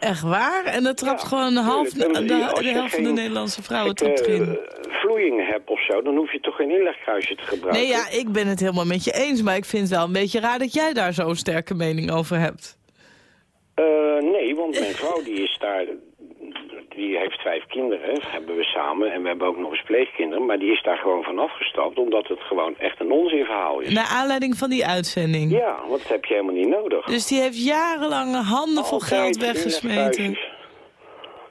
Echt waar? En dat trapt Ja, gewoon een half, de, tuurlijk. de, helft van de Nederlandse vrouwen gekke, trapt erin. eh, vloeiingen hebt of zo, dan hoef je toch geen inlegkruisje te gebruiken. Nee, ja, ik ben het helemaal met je eens, maar ik vind het wel een beetje raar dat jij daar zo'n sterke mening over hebt. Eh, nee, want mijn vrouw die is daar, die heeft vijf kinderen, hebben we samen. En we hebben ook nog eens pleegkinderen, maar die is daar gewoon van afgestapt, omdat het gewoon echt een onzinverhaal is. Naar aanleiding van die uitzending. Ja, want dat heb je helemaal niet nodig. Dus die heeft jarenlang handen vol geld weggesmeten.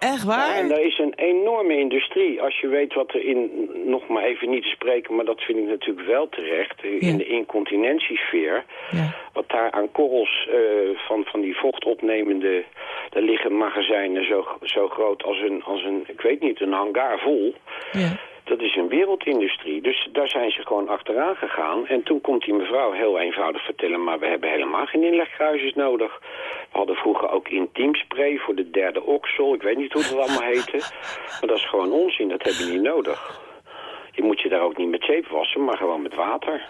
Echt Ja, waar? en daar is een enorme industrie. Als je weet wat er in, nog maar even niet te spreken, maar dat vind ik natuurlijk wel terecht, in Ja. de incontinentiesfeer. Ja. Wat daar aan korrels eh, van, van die vochtopnemende, daar liggen magazijnen zo, zo groot als een, als een, ik weet niet, een hangar vol. Ja. Dat is een wereldindustrie. Dus daar zijn ze gewoon achteraan gegaan. En toen komt die mevrouw heel eenvoudig vertellen... maar we hebben helemaal geen inlegkruisjes nodig. We hadden vroeger ook intiemspray voor de derde oksel. Ik weet niet hoe het allemaal heette. Maar dat is gewoon onzin. Dat heb je niet nodig. Je moet je daar ook niet met zeep wassen, maar gewoon met water.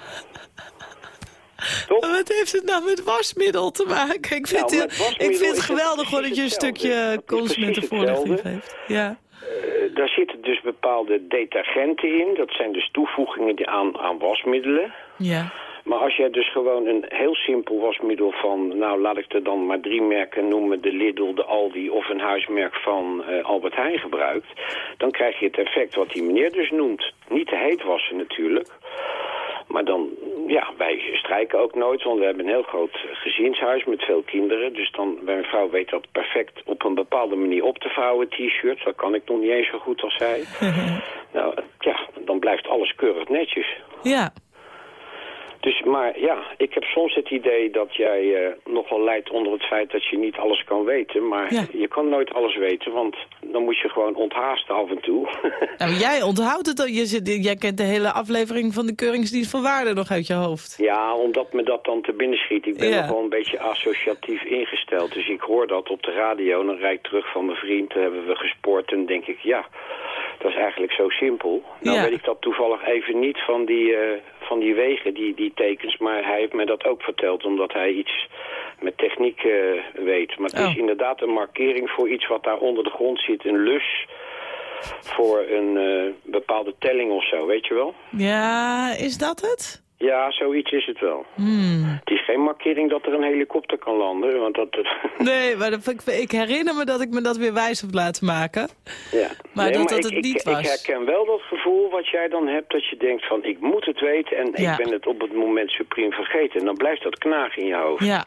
Toch? Wat heeft het nou met wasmiddel te maken? Ik vind, Nou, het, ik vind het geweldig gewoon dat je een stukje consumentenvoorlichting geeft. Ja. Eh, daar zitten dus bepaalde detergenten in. Dat zijn dus toevoegingen die aan, aan wasmiddelen. Ja. Maar als jij dus gewoon een heel simpel wasmiddel van... nou, laat ik er dan maar drie merken noemen... de Lidl, de Aldi of een huismerk van eh, Albert Heijn gebruikt... dan krijg je het effect wat die meneer dus noemt. Niet te heet wassen natuurlijk... Maar dan, ja, wij strijken ook nooit, want we hebben een heel groot gezinshuis met veel kinderen. Dus dan, mijn vrouw weet dat perfect op een bepaalde manier op te vouwen, t-shirts. Dat kan ik nog niet eens zo goed als zij. nou, ja, dan blijft alles keurig netjes. Ja. Dus, maar ja, ik heb soms het idee dat jij eh, nogal lijdt onder het feit dat je niet alles kan weten. Maar Ja. je kan nooit alles weten, want dan moet je gewoon onthaasten af en toe. Nou, jij onthoudt het al. Je zit, jij kent de hele aflevering van de Keuringsdienst van Waarde nog uit je hoofd. Ja, omdat me dat dan te binnen schiet. Ik ben Ja. nog wel een beetje associatief ingesteld. Dus ik hoor dat op de radio en dan rijd ik terug van mijn vriend. Dan hebben we gesport en dan denk ik, ja, dat is eigenlijk zo simpel. Nou Ja. weet ik dat toevallig even niet van die, eh, van die wegen, die, die tekens. Maar hij heeft mij dat ook verteld, omdat hij iets met techniek eh, weet. Maar het is Oh. inderdaad een markering voor iets wat daar onder de grond zit. Een lus voor een eh, bepaalde telling of zo, weet je wel? Ja, is dat het? Ja, zoiets is het wel. Hmm. Het is geen markering dat er een helikopter kan landen, want dat... Nee, maar dat, ik, ik herinner me dat ik me dat weer wijs heb laten maken. ja. Maar dat dat ik, het ik- niet ik, was. herken wel dat gevoel wat jij dan hebt, dat je denkt van ik moet het weten en Ja. ik ben het op het moment supreme vergeten. En dan blijft dat knagen in je hoofd. Ja.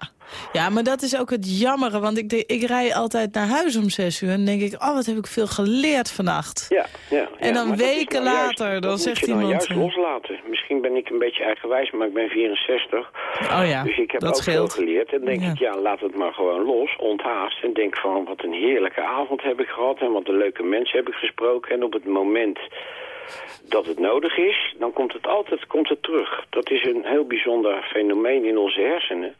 Ja, maar dat is ook het jammere. Want ik, de- ik rij altijd naar huis om zes uur. En dan denk ik, oh, wat heb ik veel geleerd vannacht. Ja, ja, En dan maar dat weken nou later, juist- dan dat zegt moet je dan iemand, juist eh, loslaten. Misschien ben ik een beetje eigenwijs, maar ik ben 64. Oh ja, dus ik heb dat ook scheelt. veel geleerd. En denk Ja. ik, ja, laat het maar gewoon los, onthaast. En denk van, wat een heerlijke avond heb ik gehad. En wat een leuke mensen heb ik gesproken. En op het moment dat het nodig is, dan komt het altijd komt het terug. Dat is een heel bijzonder fenomeen in onze hersenen.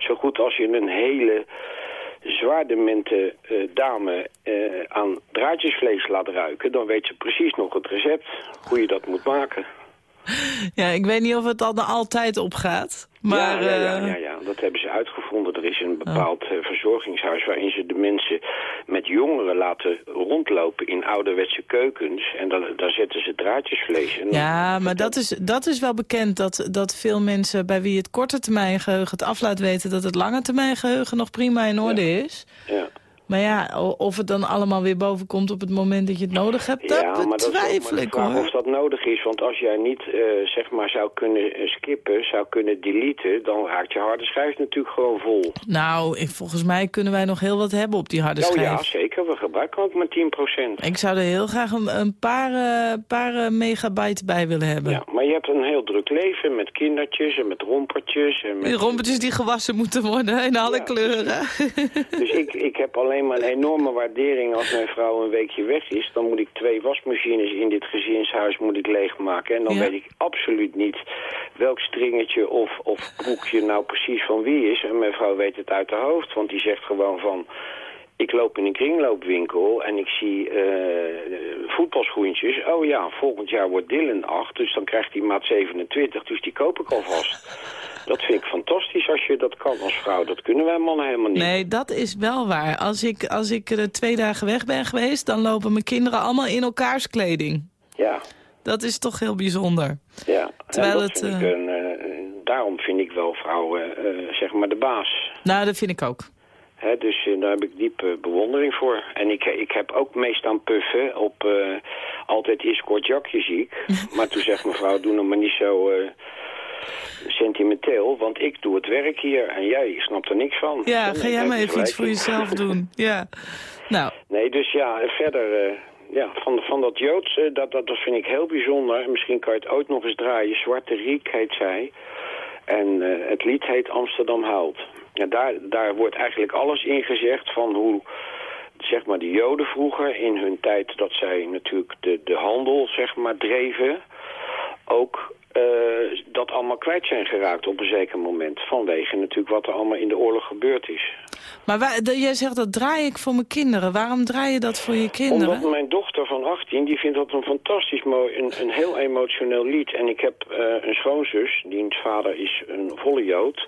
Zo goed als je een hele zwaardemente eh, dame eh, aan draadjesvlees laat ruiken... dan weet ze precies nog het recept, hoe je dat moet maken. Ja, ik weet niet of het dan altijd opgaat. Maar, ja, ja, ja, eh, ja, ja, dat hebben ze uitgevonden. Er is een bepaald eh, verzorgingshuis waarin ze de mensen met jongeren laten rondlopen in ouderwetse keukens. En dan, daar zetten ze draadjesvlees in. Ja, maar dat is, dat is wel bekend dat, dat veel mensen bij wie het korte termijn geheugen het af laat weten dat het lange termijn geheugen nog prima in orde is. Ja. Maar ja, of het dan allemaal weer boven komt op het moment dat je het nodig hebt, dat ja, maar betwijfel ik hoor. of dat nodig is. Want als jij niet, eh, zeg maar, zou kunnen eh, skippen, zou kunnen deleten... dan raakt je harde schijf natuurlijk gewoon vol. Nou, ik- volgens mij kunnen wij nog heel wat hebben op die harde oh schijf. ja, zeker. We gebruiken ook maar 10%. Ik zou er heel graag een, een paar, eh, paar megabyte bij willen hebben. Ja, maar je hebt een heel druk leven met kindertjes en met rompertjes. En met... Die rompetjes die gewassen moeten worden in alle kleuren. Dus ik, ik heb alleen maar een enorme waardering als mijn vrouw een weekje weg is. Dan moet ik twee wasmachines in dit gezinshuis moet ik leegmaken. En dan Ja. weet ik absoluut niet welk stringetje of, of broekje nou precies van wie is. En mijn vrouw weet het uit haar hoofd, want die zegt gewoon van... Ik loop in een kringloopwinkel en ik zie eh, voetbalschoentjes. Oh ja, volgend jaar wordt Dylan 8, dus dan krijgt hij maat 27, dus die koop ik alvast. Dat vind ik fantastisch als je dat kan als vrouw. Dat kunnen wij mannen helemaal niet. Nee, dat is wel waar. Als ik, als ik er twee dagen weg ben geweest... dan lopen mijn kinderen allemaal in elkaars kleding. Ja, Dat is toch heel bijzonder. ja. Terwijl het, vind ik eh, eh, daarom vind ik wel vrouwen, eh, zeg maar, de baas. Nou, dat vind ik ook. Dus daar heb ik diepe bewondering voor. En ik, ik heb ook mee staan puffen op altijd is kort jakje ziek. maar toen zegt mevrouw, doe nou maar niet zo sentimenteel, want ik doe het werk hier en jij snapt er niks van. Ja, ga jij maar even iets voor jezelf doen. Ja. Nou, Nee, dus ja, verder, eh, ja, van, van dat Joods, eh, dat, dat, dat vind ik heel bijzonder. En misschien kan je het ooit nog eens draaien. Zwarte Riek heet zij. En eh, het lied heet Amsterdam huilt. Ja, daar, daar wordt eigenlijk alles in gezegd van hoe, zeg maar, de Joden vroeger in hun tijd dat zij natuurlijk de, de handel, zeg maar, dreven, ook eh, dat allemaal kwijt zijn geraakt op een zeker moment. Vanwege natuurlijk wat er allemaal in de oorlog gebeurd is. maar waar, de- jij zegt dat draai ik voor mijn kinderen. Waarom draai je dat voor je kinderen? Omdat mijn dochter van 18, die vindt dat een fantastisch mooi, een, een heel emotioneel lied. En ik heb eh, een schoonzus, diens vader is een volle Jood.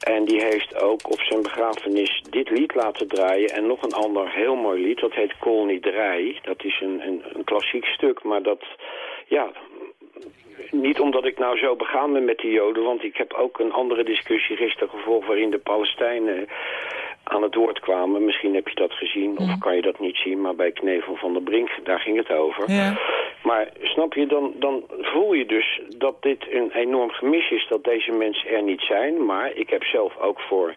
En die heeft ook op zijn begrafenis dit lied laten draaien. En nog een ander heel mooi lied, dat heet niet Rij. Dat is een, een, een klassiek stuk, maar dat, ja, niet omdat ik nou zo begaan ben met de Joden, want ik heb ook een andere discussie gisteren gevolgd waarin de Palestijnen aan het woord kwamen. Misschien heb je dat gezien, of kan je dat niet zien, maar bij Knevel van der Brink, daar ging het over. Ja. Maar snap je, dan, dan voel je dus dat dit een enorm gemis is dat deze mensen er niet zijn. Maar ik heb zelf ook voor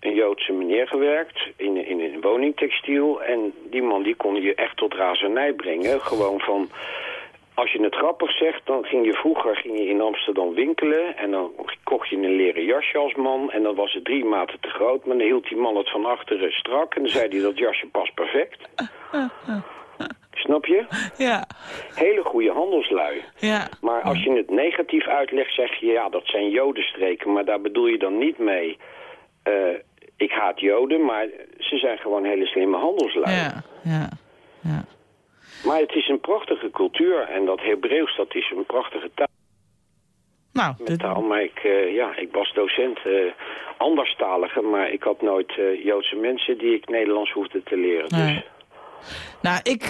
een Joodse meneer gewerkt in, in een woningtextiel. En die man die kon je echt tot razernij brengen. Gewoon van, als je het grappig zegt, dan ging je vroeger ging je in Amsterdam winkelen. En dan kocht je een leren jasje als man. En dan was het drie maten te groot. Maar dan hield die man het van achteren strak. En dan zei hij dat jasje past perfect. Snap je? Ja, Hele goede handelslui. ja. Maar als je het negatief uitlegt, zeg je ja, dat zijn jodenstreken. Maar daar bedoel je dan niet mee, eh, ik haat joden, maar ze zijn gewoon hele slimme handelslui. Ja, ja, ja. Maar het is een prachtige cultuur en dat Hebreeuws, dat is een prachtige taal. Nou, Met taal, maar ik, eh, ja, ik was docent uh, anderstalige, maar ik had nooit eh, Joodse mensen die ik Nederlands hoefde te leren. Nee. Dus Nou, ik,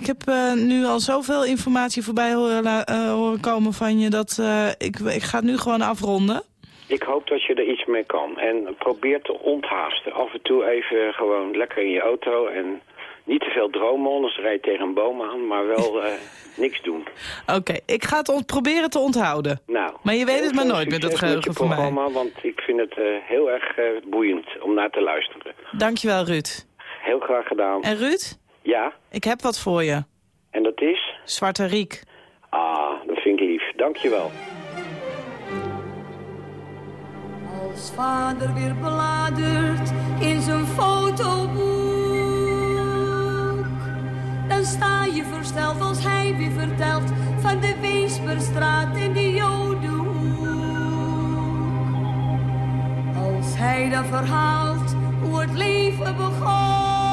ik heb nu al zoveel informatie voorbij horen, horen komen van je... dat ik, ik ga het nu gewoon afronden. ik hoop dat je er iets mee kan. En probeer te onthaasten. Af en toe even gewoon lekker in je auto en niet te veel dromen, anders rijd je tegen een boom aan, maar wel eh, niks doen. Oké, ik ga het ont- proberen te onthouden. Nou, Maar je weet het maar nooit met dat geheugen van mij. programma, Want ik vind het eh, heel erg eh, boeiend om naar te luisteren. Dankjewel, Ruud. Heel graag gedaan. En Ruud, Ja, ik heb wat voor je. en dat is? Zwarte Riek. Ah, dat vind ik lief. Dankjewel. Als vader weer bladert in zijn fotoboek, sta je versteld als hij weer vertelt van de Weesperstraat in de Jodenhoek. Als hij dan verhaalt hoe het leven begon,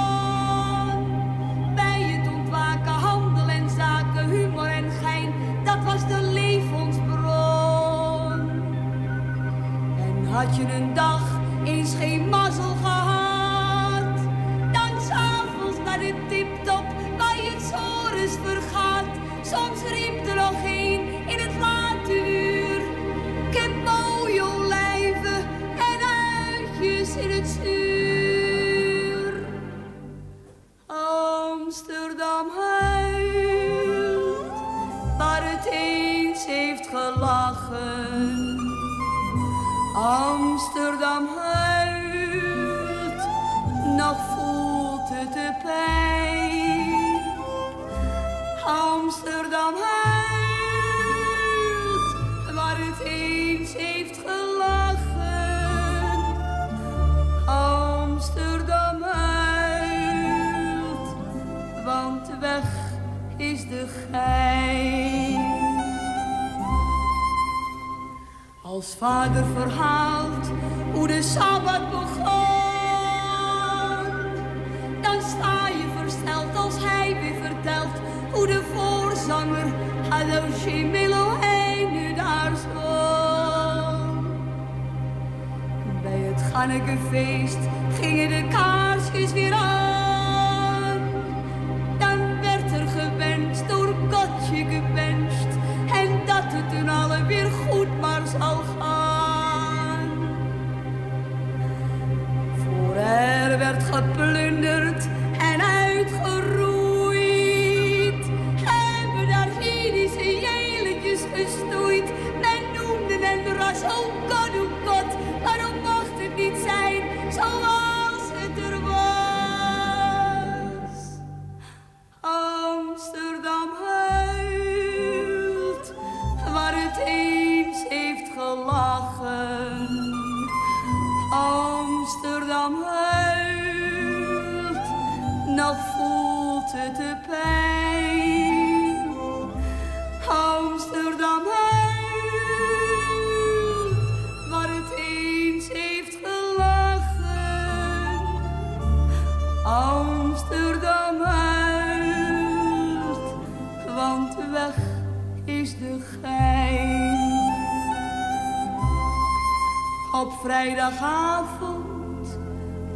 vrijdagavond,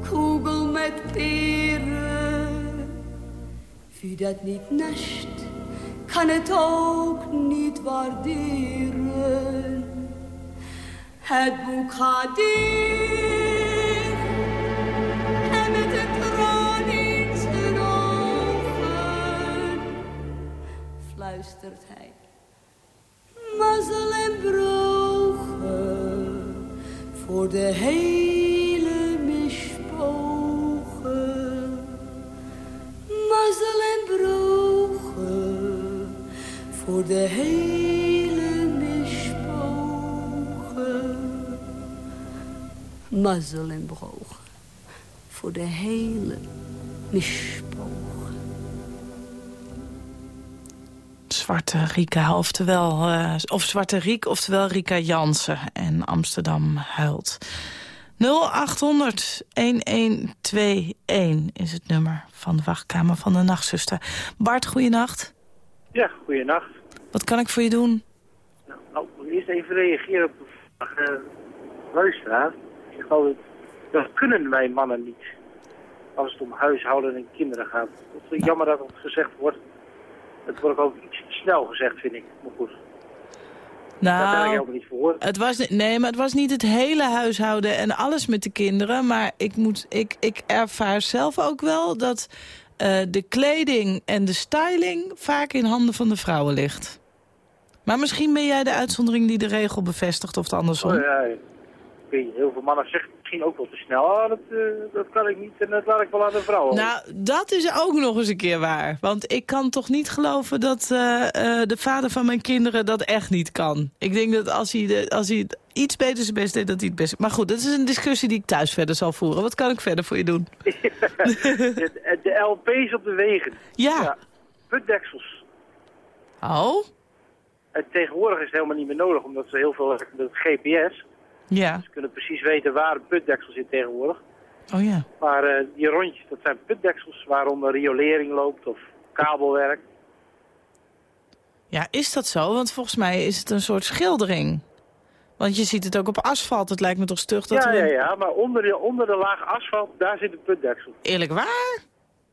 kugel met peren. Wie dat niet nascht, kan het ook niet waarderen. Het boek gaat dicht Mazzel en brogen voor de hele mispogen. Zwarte Rika, oftewel, eh, of Zwarte Riek, oftewel Rika Jansen. En Amsterdam huilt. 0800-1121 is het nummer van de wachtkamer van de nachtzuster. Bart, goeienacht. Ja, goeienacht. Wat kan ik voor je doen? Nou, ik wil eerst even reageren op de vraag uh, luisteraar. Ik geloof dat, kunnen wij mannen niet. Als het om huishouden en kinderen gaat. Het is jammer dat het gezegd wordt. Het wordt ook iets te snel gezegd, vind ik. Maar goed. Daar ben ik Nou, helemaal niet voor. het was, nee, maar het was niet het hele huishouden en alles met de kinderen. Maar ik, moet, ik, ik ervaar zelf ook wel dat eh, de kleding en de styling vaak in handen van de vrouwen ligt. Maar misschien ben jij de uitzondering die de regel bevestigt of het andersom. Oh, ja, heel veel mannen zeggen misschien ook wel te snel. Oh, dat, eh, dat kan ik niet en dat laat ik wel aan de vrouw. Nou, dat is ook nog eens een keer waar. Want ik kan toch niet geloven dat eh, eh, de vader van mijn kinderen dat echt niet kan. Ik denk dat als hij, de, als hij iets beter zijn best deed, dat hij het best... Maar goed, dat is een discussie die ik thuis verder zal voeren. Wat kan ik verder voor je doen? de, de LP's op de wegen. Ja. Putdeksels. Oh? En tegenwoordig is het helemaal niet meer nodig, omdat ze heel veel met GPS. Ja. Ze kunnen precies weten waar een putdeksel zit tegenwoordig. Oh ja. Maar eh, die rondjes, dat zijn putdeksels waaronder riolering loopt of kabelwerk. Ja, is dat zo? Want volgens mij is het een soort schildering. Want je ziet het ook op asfalt. Het lijkt me toch stug dat ja, er ja, ja, maar onder de, onder de laag asfalt, daar zit een putdeksel. Eerlijk waar?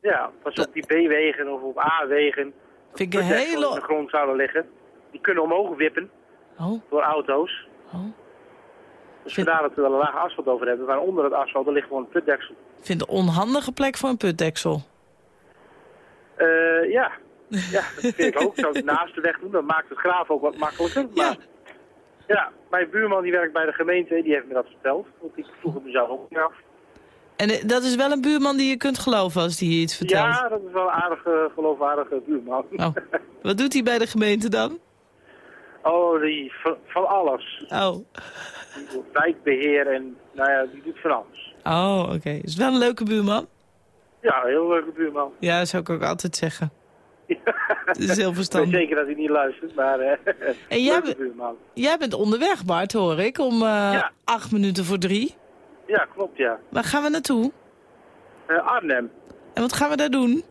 Ja, als op die B-wegen of op A-wegen Vind ik een hele... in de grond zouden liggen. Die kunnen omhoog wippen Oh. door auto's. Oh. Dus vandaar dat we wel een laag asfalt over hebben. Maar onder het asfalt er ligt gewoon een putdeksel. Ik vind het een onhandige plek voor een putdeksel. Eh, ja. ja, dat vind ik ook. Zou ik naast de weg doen, dan maakt het graven ook wat makkelijker. Maar, ja. mijn buurman die werkt bij de gemeente, die heeft me dat verteld. Want ik vroeg het mezelf ook niet af. En eh, dat is wel een buurman die je kunt geloven als die je iets vertelt. Ja, dat is wel een aardige, geloofwaardige buurman. Oh. Wat doet hij bij de gemeente dan? Oh, die, van, alles. Oh. Die doet wijkbeheer en, nou ja, die doet van alles. Oh, oké. Is het wel een leuke buurman? Ja, een heel leuke buurman. Ja, zou ik ook altijd zeggen. Het is heel Ik weet verstandig. zeker dat hij niet luistert, maar eh En jij buurman. Jij bent onderweg, Bart, hoor ik, om eh, acht minuten voor drie. Ja, klopt, ja. Waar gaan we naartoe? Eh, Arnhem. En wat gaan we daar doen?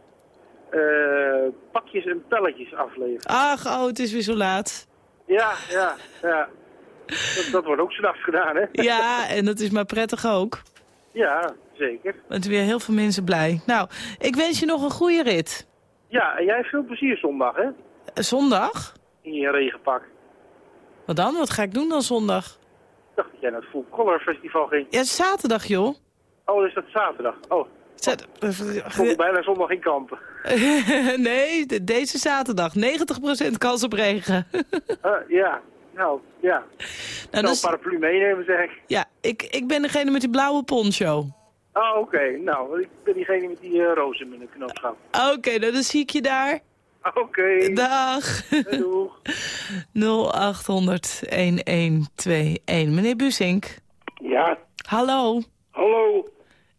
Eh, pakjes en pelletjes afleveren. Ach, oh, het is weer zo laat. Ja, ja, ja. Dat, dat wordt ook s'nachts gedaan, hè? Ja, en dat is maar prettig ook. Ja, zeker. Want weer heel veel mensen blij. Nou, ik wens je nog een goede rit. Ja, en jij veel plezier zondag, hè? Eh, Zondag? In je regenpak. Wat dan? Wat ga ik doen dan zondag? Ik dacht dat jij naar het Full Color Festival ging. Ja, zaterdag, joh. Oh, is dat zaterdag? Oh, Zet- bijna zondag in kampen. nee, de- deze zaterdag. 90% kans op regen. Eh, ja, nou, ja. Nou, dus- een paraplu meenemen, zeg ik. Ja, ik, ik ben degene met die blauwe poncho. Oh, oké. Nou, ik ben diegene met die eh, roos in mijn knoopsgat. Oké, nou, dan zie ik je daar. Oké. Dag. Doeg. 0800 1121. Meneer Busink. Ja, Hallo. hallo.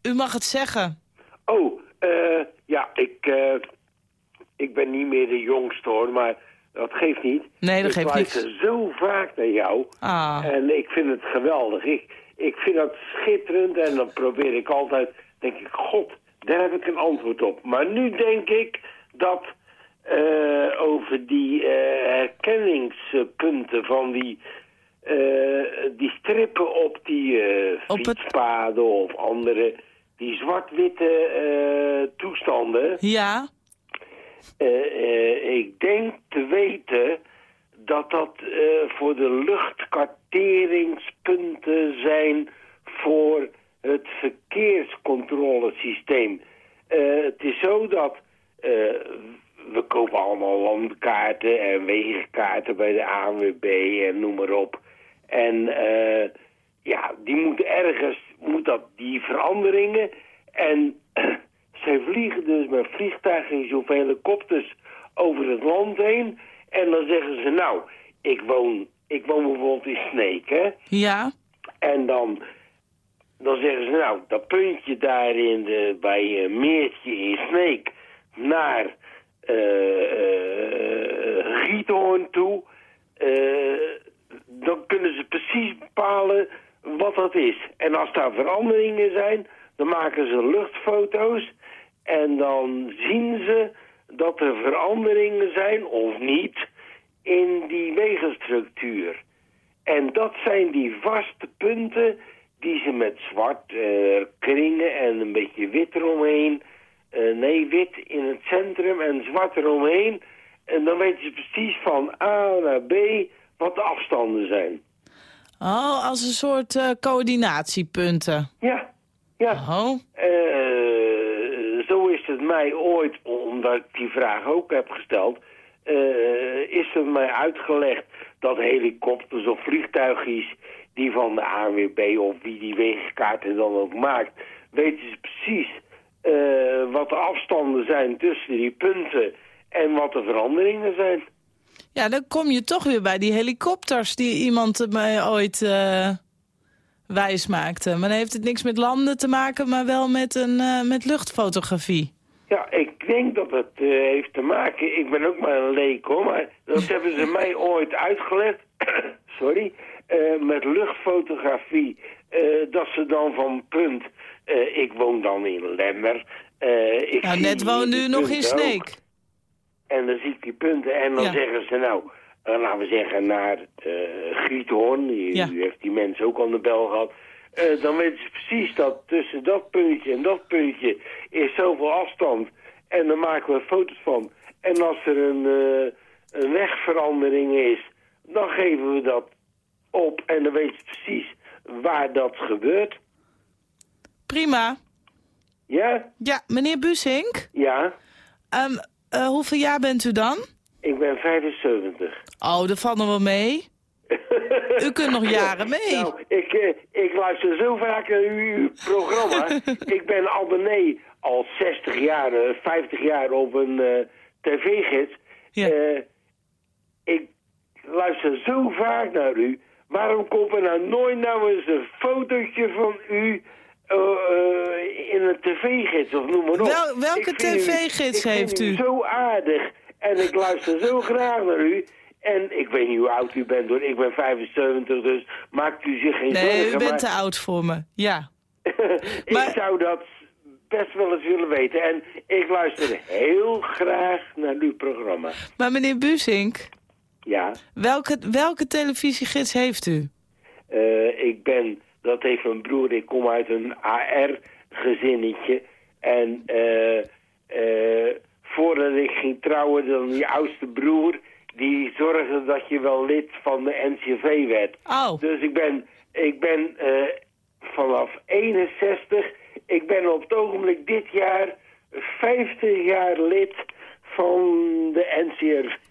U mag het zeggen. Oh, eh, ja, ik, eh, ik ben niet meer de jongste hoor, maar dat geeft niet. Nee, dat ik geeft luister zo vaak naar jou Ah. en ik vind het geweldig. Ik, ik vind dat schitterend en dan probeer ik altijd, denk ik, god, daar heb ik een antwoord op. Maar nu denk ik dat eh, over die herkenningspunten van die, die strippen op die fietspaden of andere, die zwart-witte eh, toestanden. Ja. Eh, eh, ik denk te weten dat dat voor de luchtkarteringspunten zijn voor het verkeerscontrolesysteem. Het is zo dat we kopen allemaal landkaarten en wegenkaarten bij de ANWB en noem maar op. En eh, ja, die moeten ergens, moet dat, die veranderingen. En zij vliegen dus met vliegtuigen of helikopters over het land heen. En dan zeggen ze, nou, ik woon, ik woon bijvoorbeeld in Sneek, hè. Ja. En dan, dan zeggen ze, nou, dat puntje daar in de, bij een meertje in Sneek naar eh eh, Giethoorn toe. eh, dan kunnen ze precies bepalen wat dat is. En als daar veranderingen zijn, dan maken ze luchtfoto's. En dan zien ze dat er veranderingen zijn, of niet, in die wegenstructuur. En dat zijn die vaste punten die ze met zwart eh, kringen en een beetje wit eromheen. eh, nee, wit in het centrum en zwart eromheen. En dan weten ze precies van A naar B wat de afstanden zijn. Oh, als een soort eh, coördinatiepunten. Ja, ja. Oh. Eh, zo is het mij ooit, omdat ik die vraag ook heb gesteld, eh, is het mij uitgelegd dat helikopters of vliegtuigjes die van de ANWB of wie die wegenkaarten dan ook maakt, weten ze precies wat de afstanden zijn tussen die punten en wat de veranderingen zijn. Ja, dan kom je toch weer bij die helikopters die iemand mij ooit eh, wijs maakte. Maar dan heeft het niks met landen te maken, maar wel met, een, eh, met luchtfotografie. Ja, ik denk dat het eh, heeft te maken... Ik ben ook maar een leek hoor, maar dat hebben ze mij ooit uitgelegd. Sorry. met luchtfotografie. dat ze dan van punt... ik woon dan in Lemmer. ik Nou, net woonde u nog in. Sneek. En dan zie ik die punten en dan Ja. zeggen ze nou... eh, laten we zeggen naar eh Giethoorn. U, Ja. u heeft die mensen ook aan de bel gehad. Eh, dan weten ze precies dat tussen dat puntje en dat puntje is zoveel afstand. En dan maken we foto's van. En als er een, een wegverandering is, dan geven we dat op. En dan weten ze precies waar dat gebeurt. Prima. Ja? Ja, meneer Busink, Ja, ehm, eh, hoeveel jaar bent u dan? ik ben 75. Oh, daar vallen we wel mee. U kunt nog jaren mee. Nou, ik, eh, ik luister zo vaak naar uw, programma. ik ben abonnee al 60 jaar, eh, 50 jaar op een eh, tv-gids. Eh, ik luister zo vaak naar u. Waarom komt er nou nooit nou eens een fotootje van u eh, in een tv-gids of noem maar op? Wel- welke TV-gids ik vind heeft u? zo aardig en ik luister zo graag naar u. En ik weet niet hoe oud u bent hoor, ik ben 75, dus maakt u zich geen Nee, zorgen. u bent maar te oud voor me. Ja. ik zou dat best wel eens willen weten. En ik luister heel graag naar uw programma. Maar meneer Busink, Ja, welke, welke televisiegids heeft u? eh, ik ben, dat heeft mijn broer, ik kom uit een AR-gezinnetje. En eh, eh, voordat ik ging trouwen, dan die oudste broer, die zorgde dat je wel lid van de NCV werd. Oh. Dus ik ben, ik ben eh, vanaf 61, ik ben op het ogenblik dit jaar 50 jaar lid van de NCRV.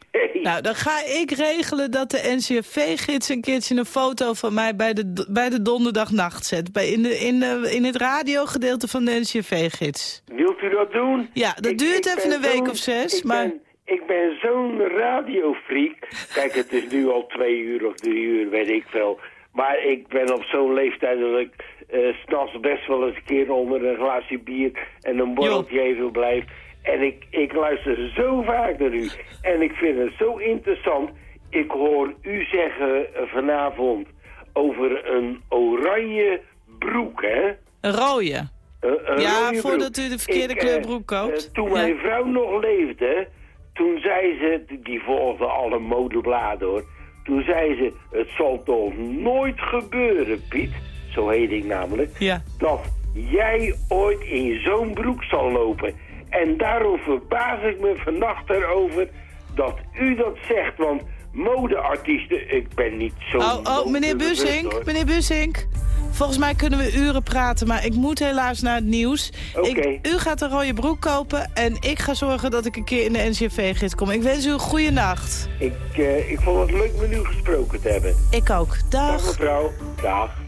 Nou, dan ga ik regelen dat de NCRV-gids een keertje een foto van mij bij de, bij de donderdagnacht zet. Bij, in, de, in, de, in het radiogedeelte van de NCRV-gids. Wilt u dat doen? Ja, dat Ik- duurt ik even een week of zes, ik maar... Ben, ik ben zo'n radiofreak. Kijk, het is nu al twee uur of drie uur, weet ik veel. Maar ik ben op zo'n leeftijd dat ik s s'nachts best wel eens een keer onder een glaasje bier en een borreltje even blijf. En ik, ik luister zo vaak naar u. En ik vind het zo interessant. Ik hoor u zeggen eh, vanavond over een oranje broek, hè? Een rode. Een- een Ja, rode voordat u de verkeerde Ik, kleur eh, broek koopt. eh, toen Ja. mijn vrouw nog leefde, toen zei ze, die volgde alle modebladen hoor. Toen zei ze, het zal toch nooit gebeuren, Piet, zo heet ik namelijk, Ja. dat jij ooit in zo'n broek zal lopen. En daarom verbaas ik me vannacht erover dat u dat zegt. Want modeartiesten, ik ben niet zo... Oh, oh meneer Bussink, meneer Bussink. Volgens mij kunnen we uren praten, maar ik moet helaas naar het nieuws. Oké. U gaat een rode broek kopen en ik ga zorgen dat ik een keer in de NCRV-gids kom. Ik wens u een goede nacht. Ik, eh, ik vond het leuk met u gesproken te hebben. Ik ook. Dag Dag. mevrouw. Dag.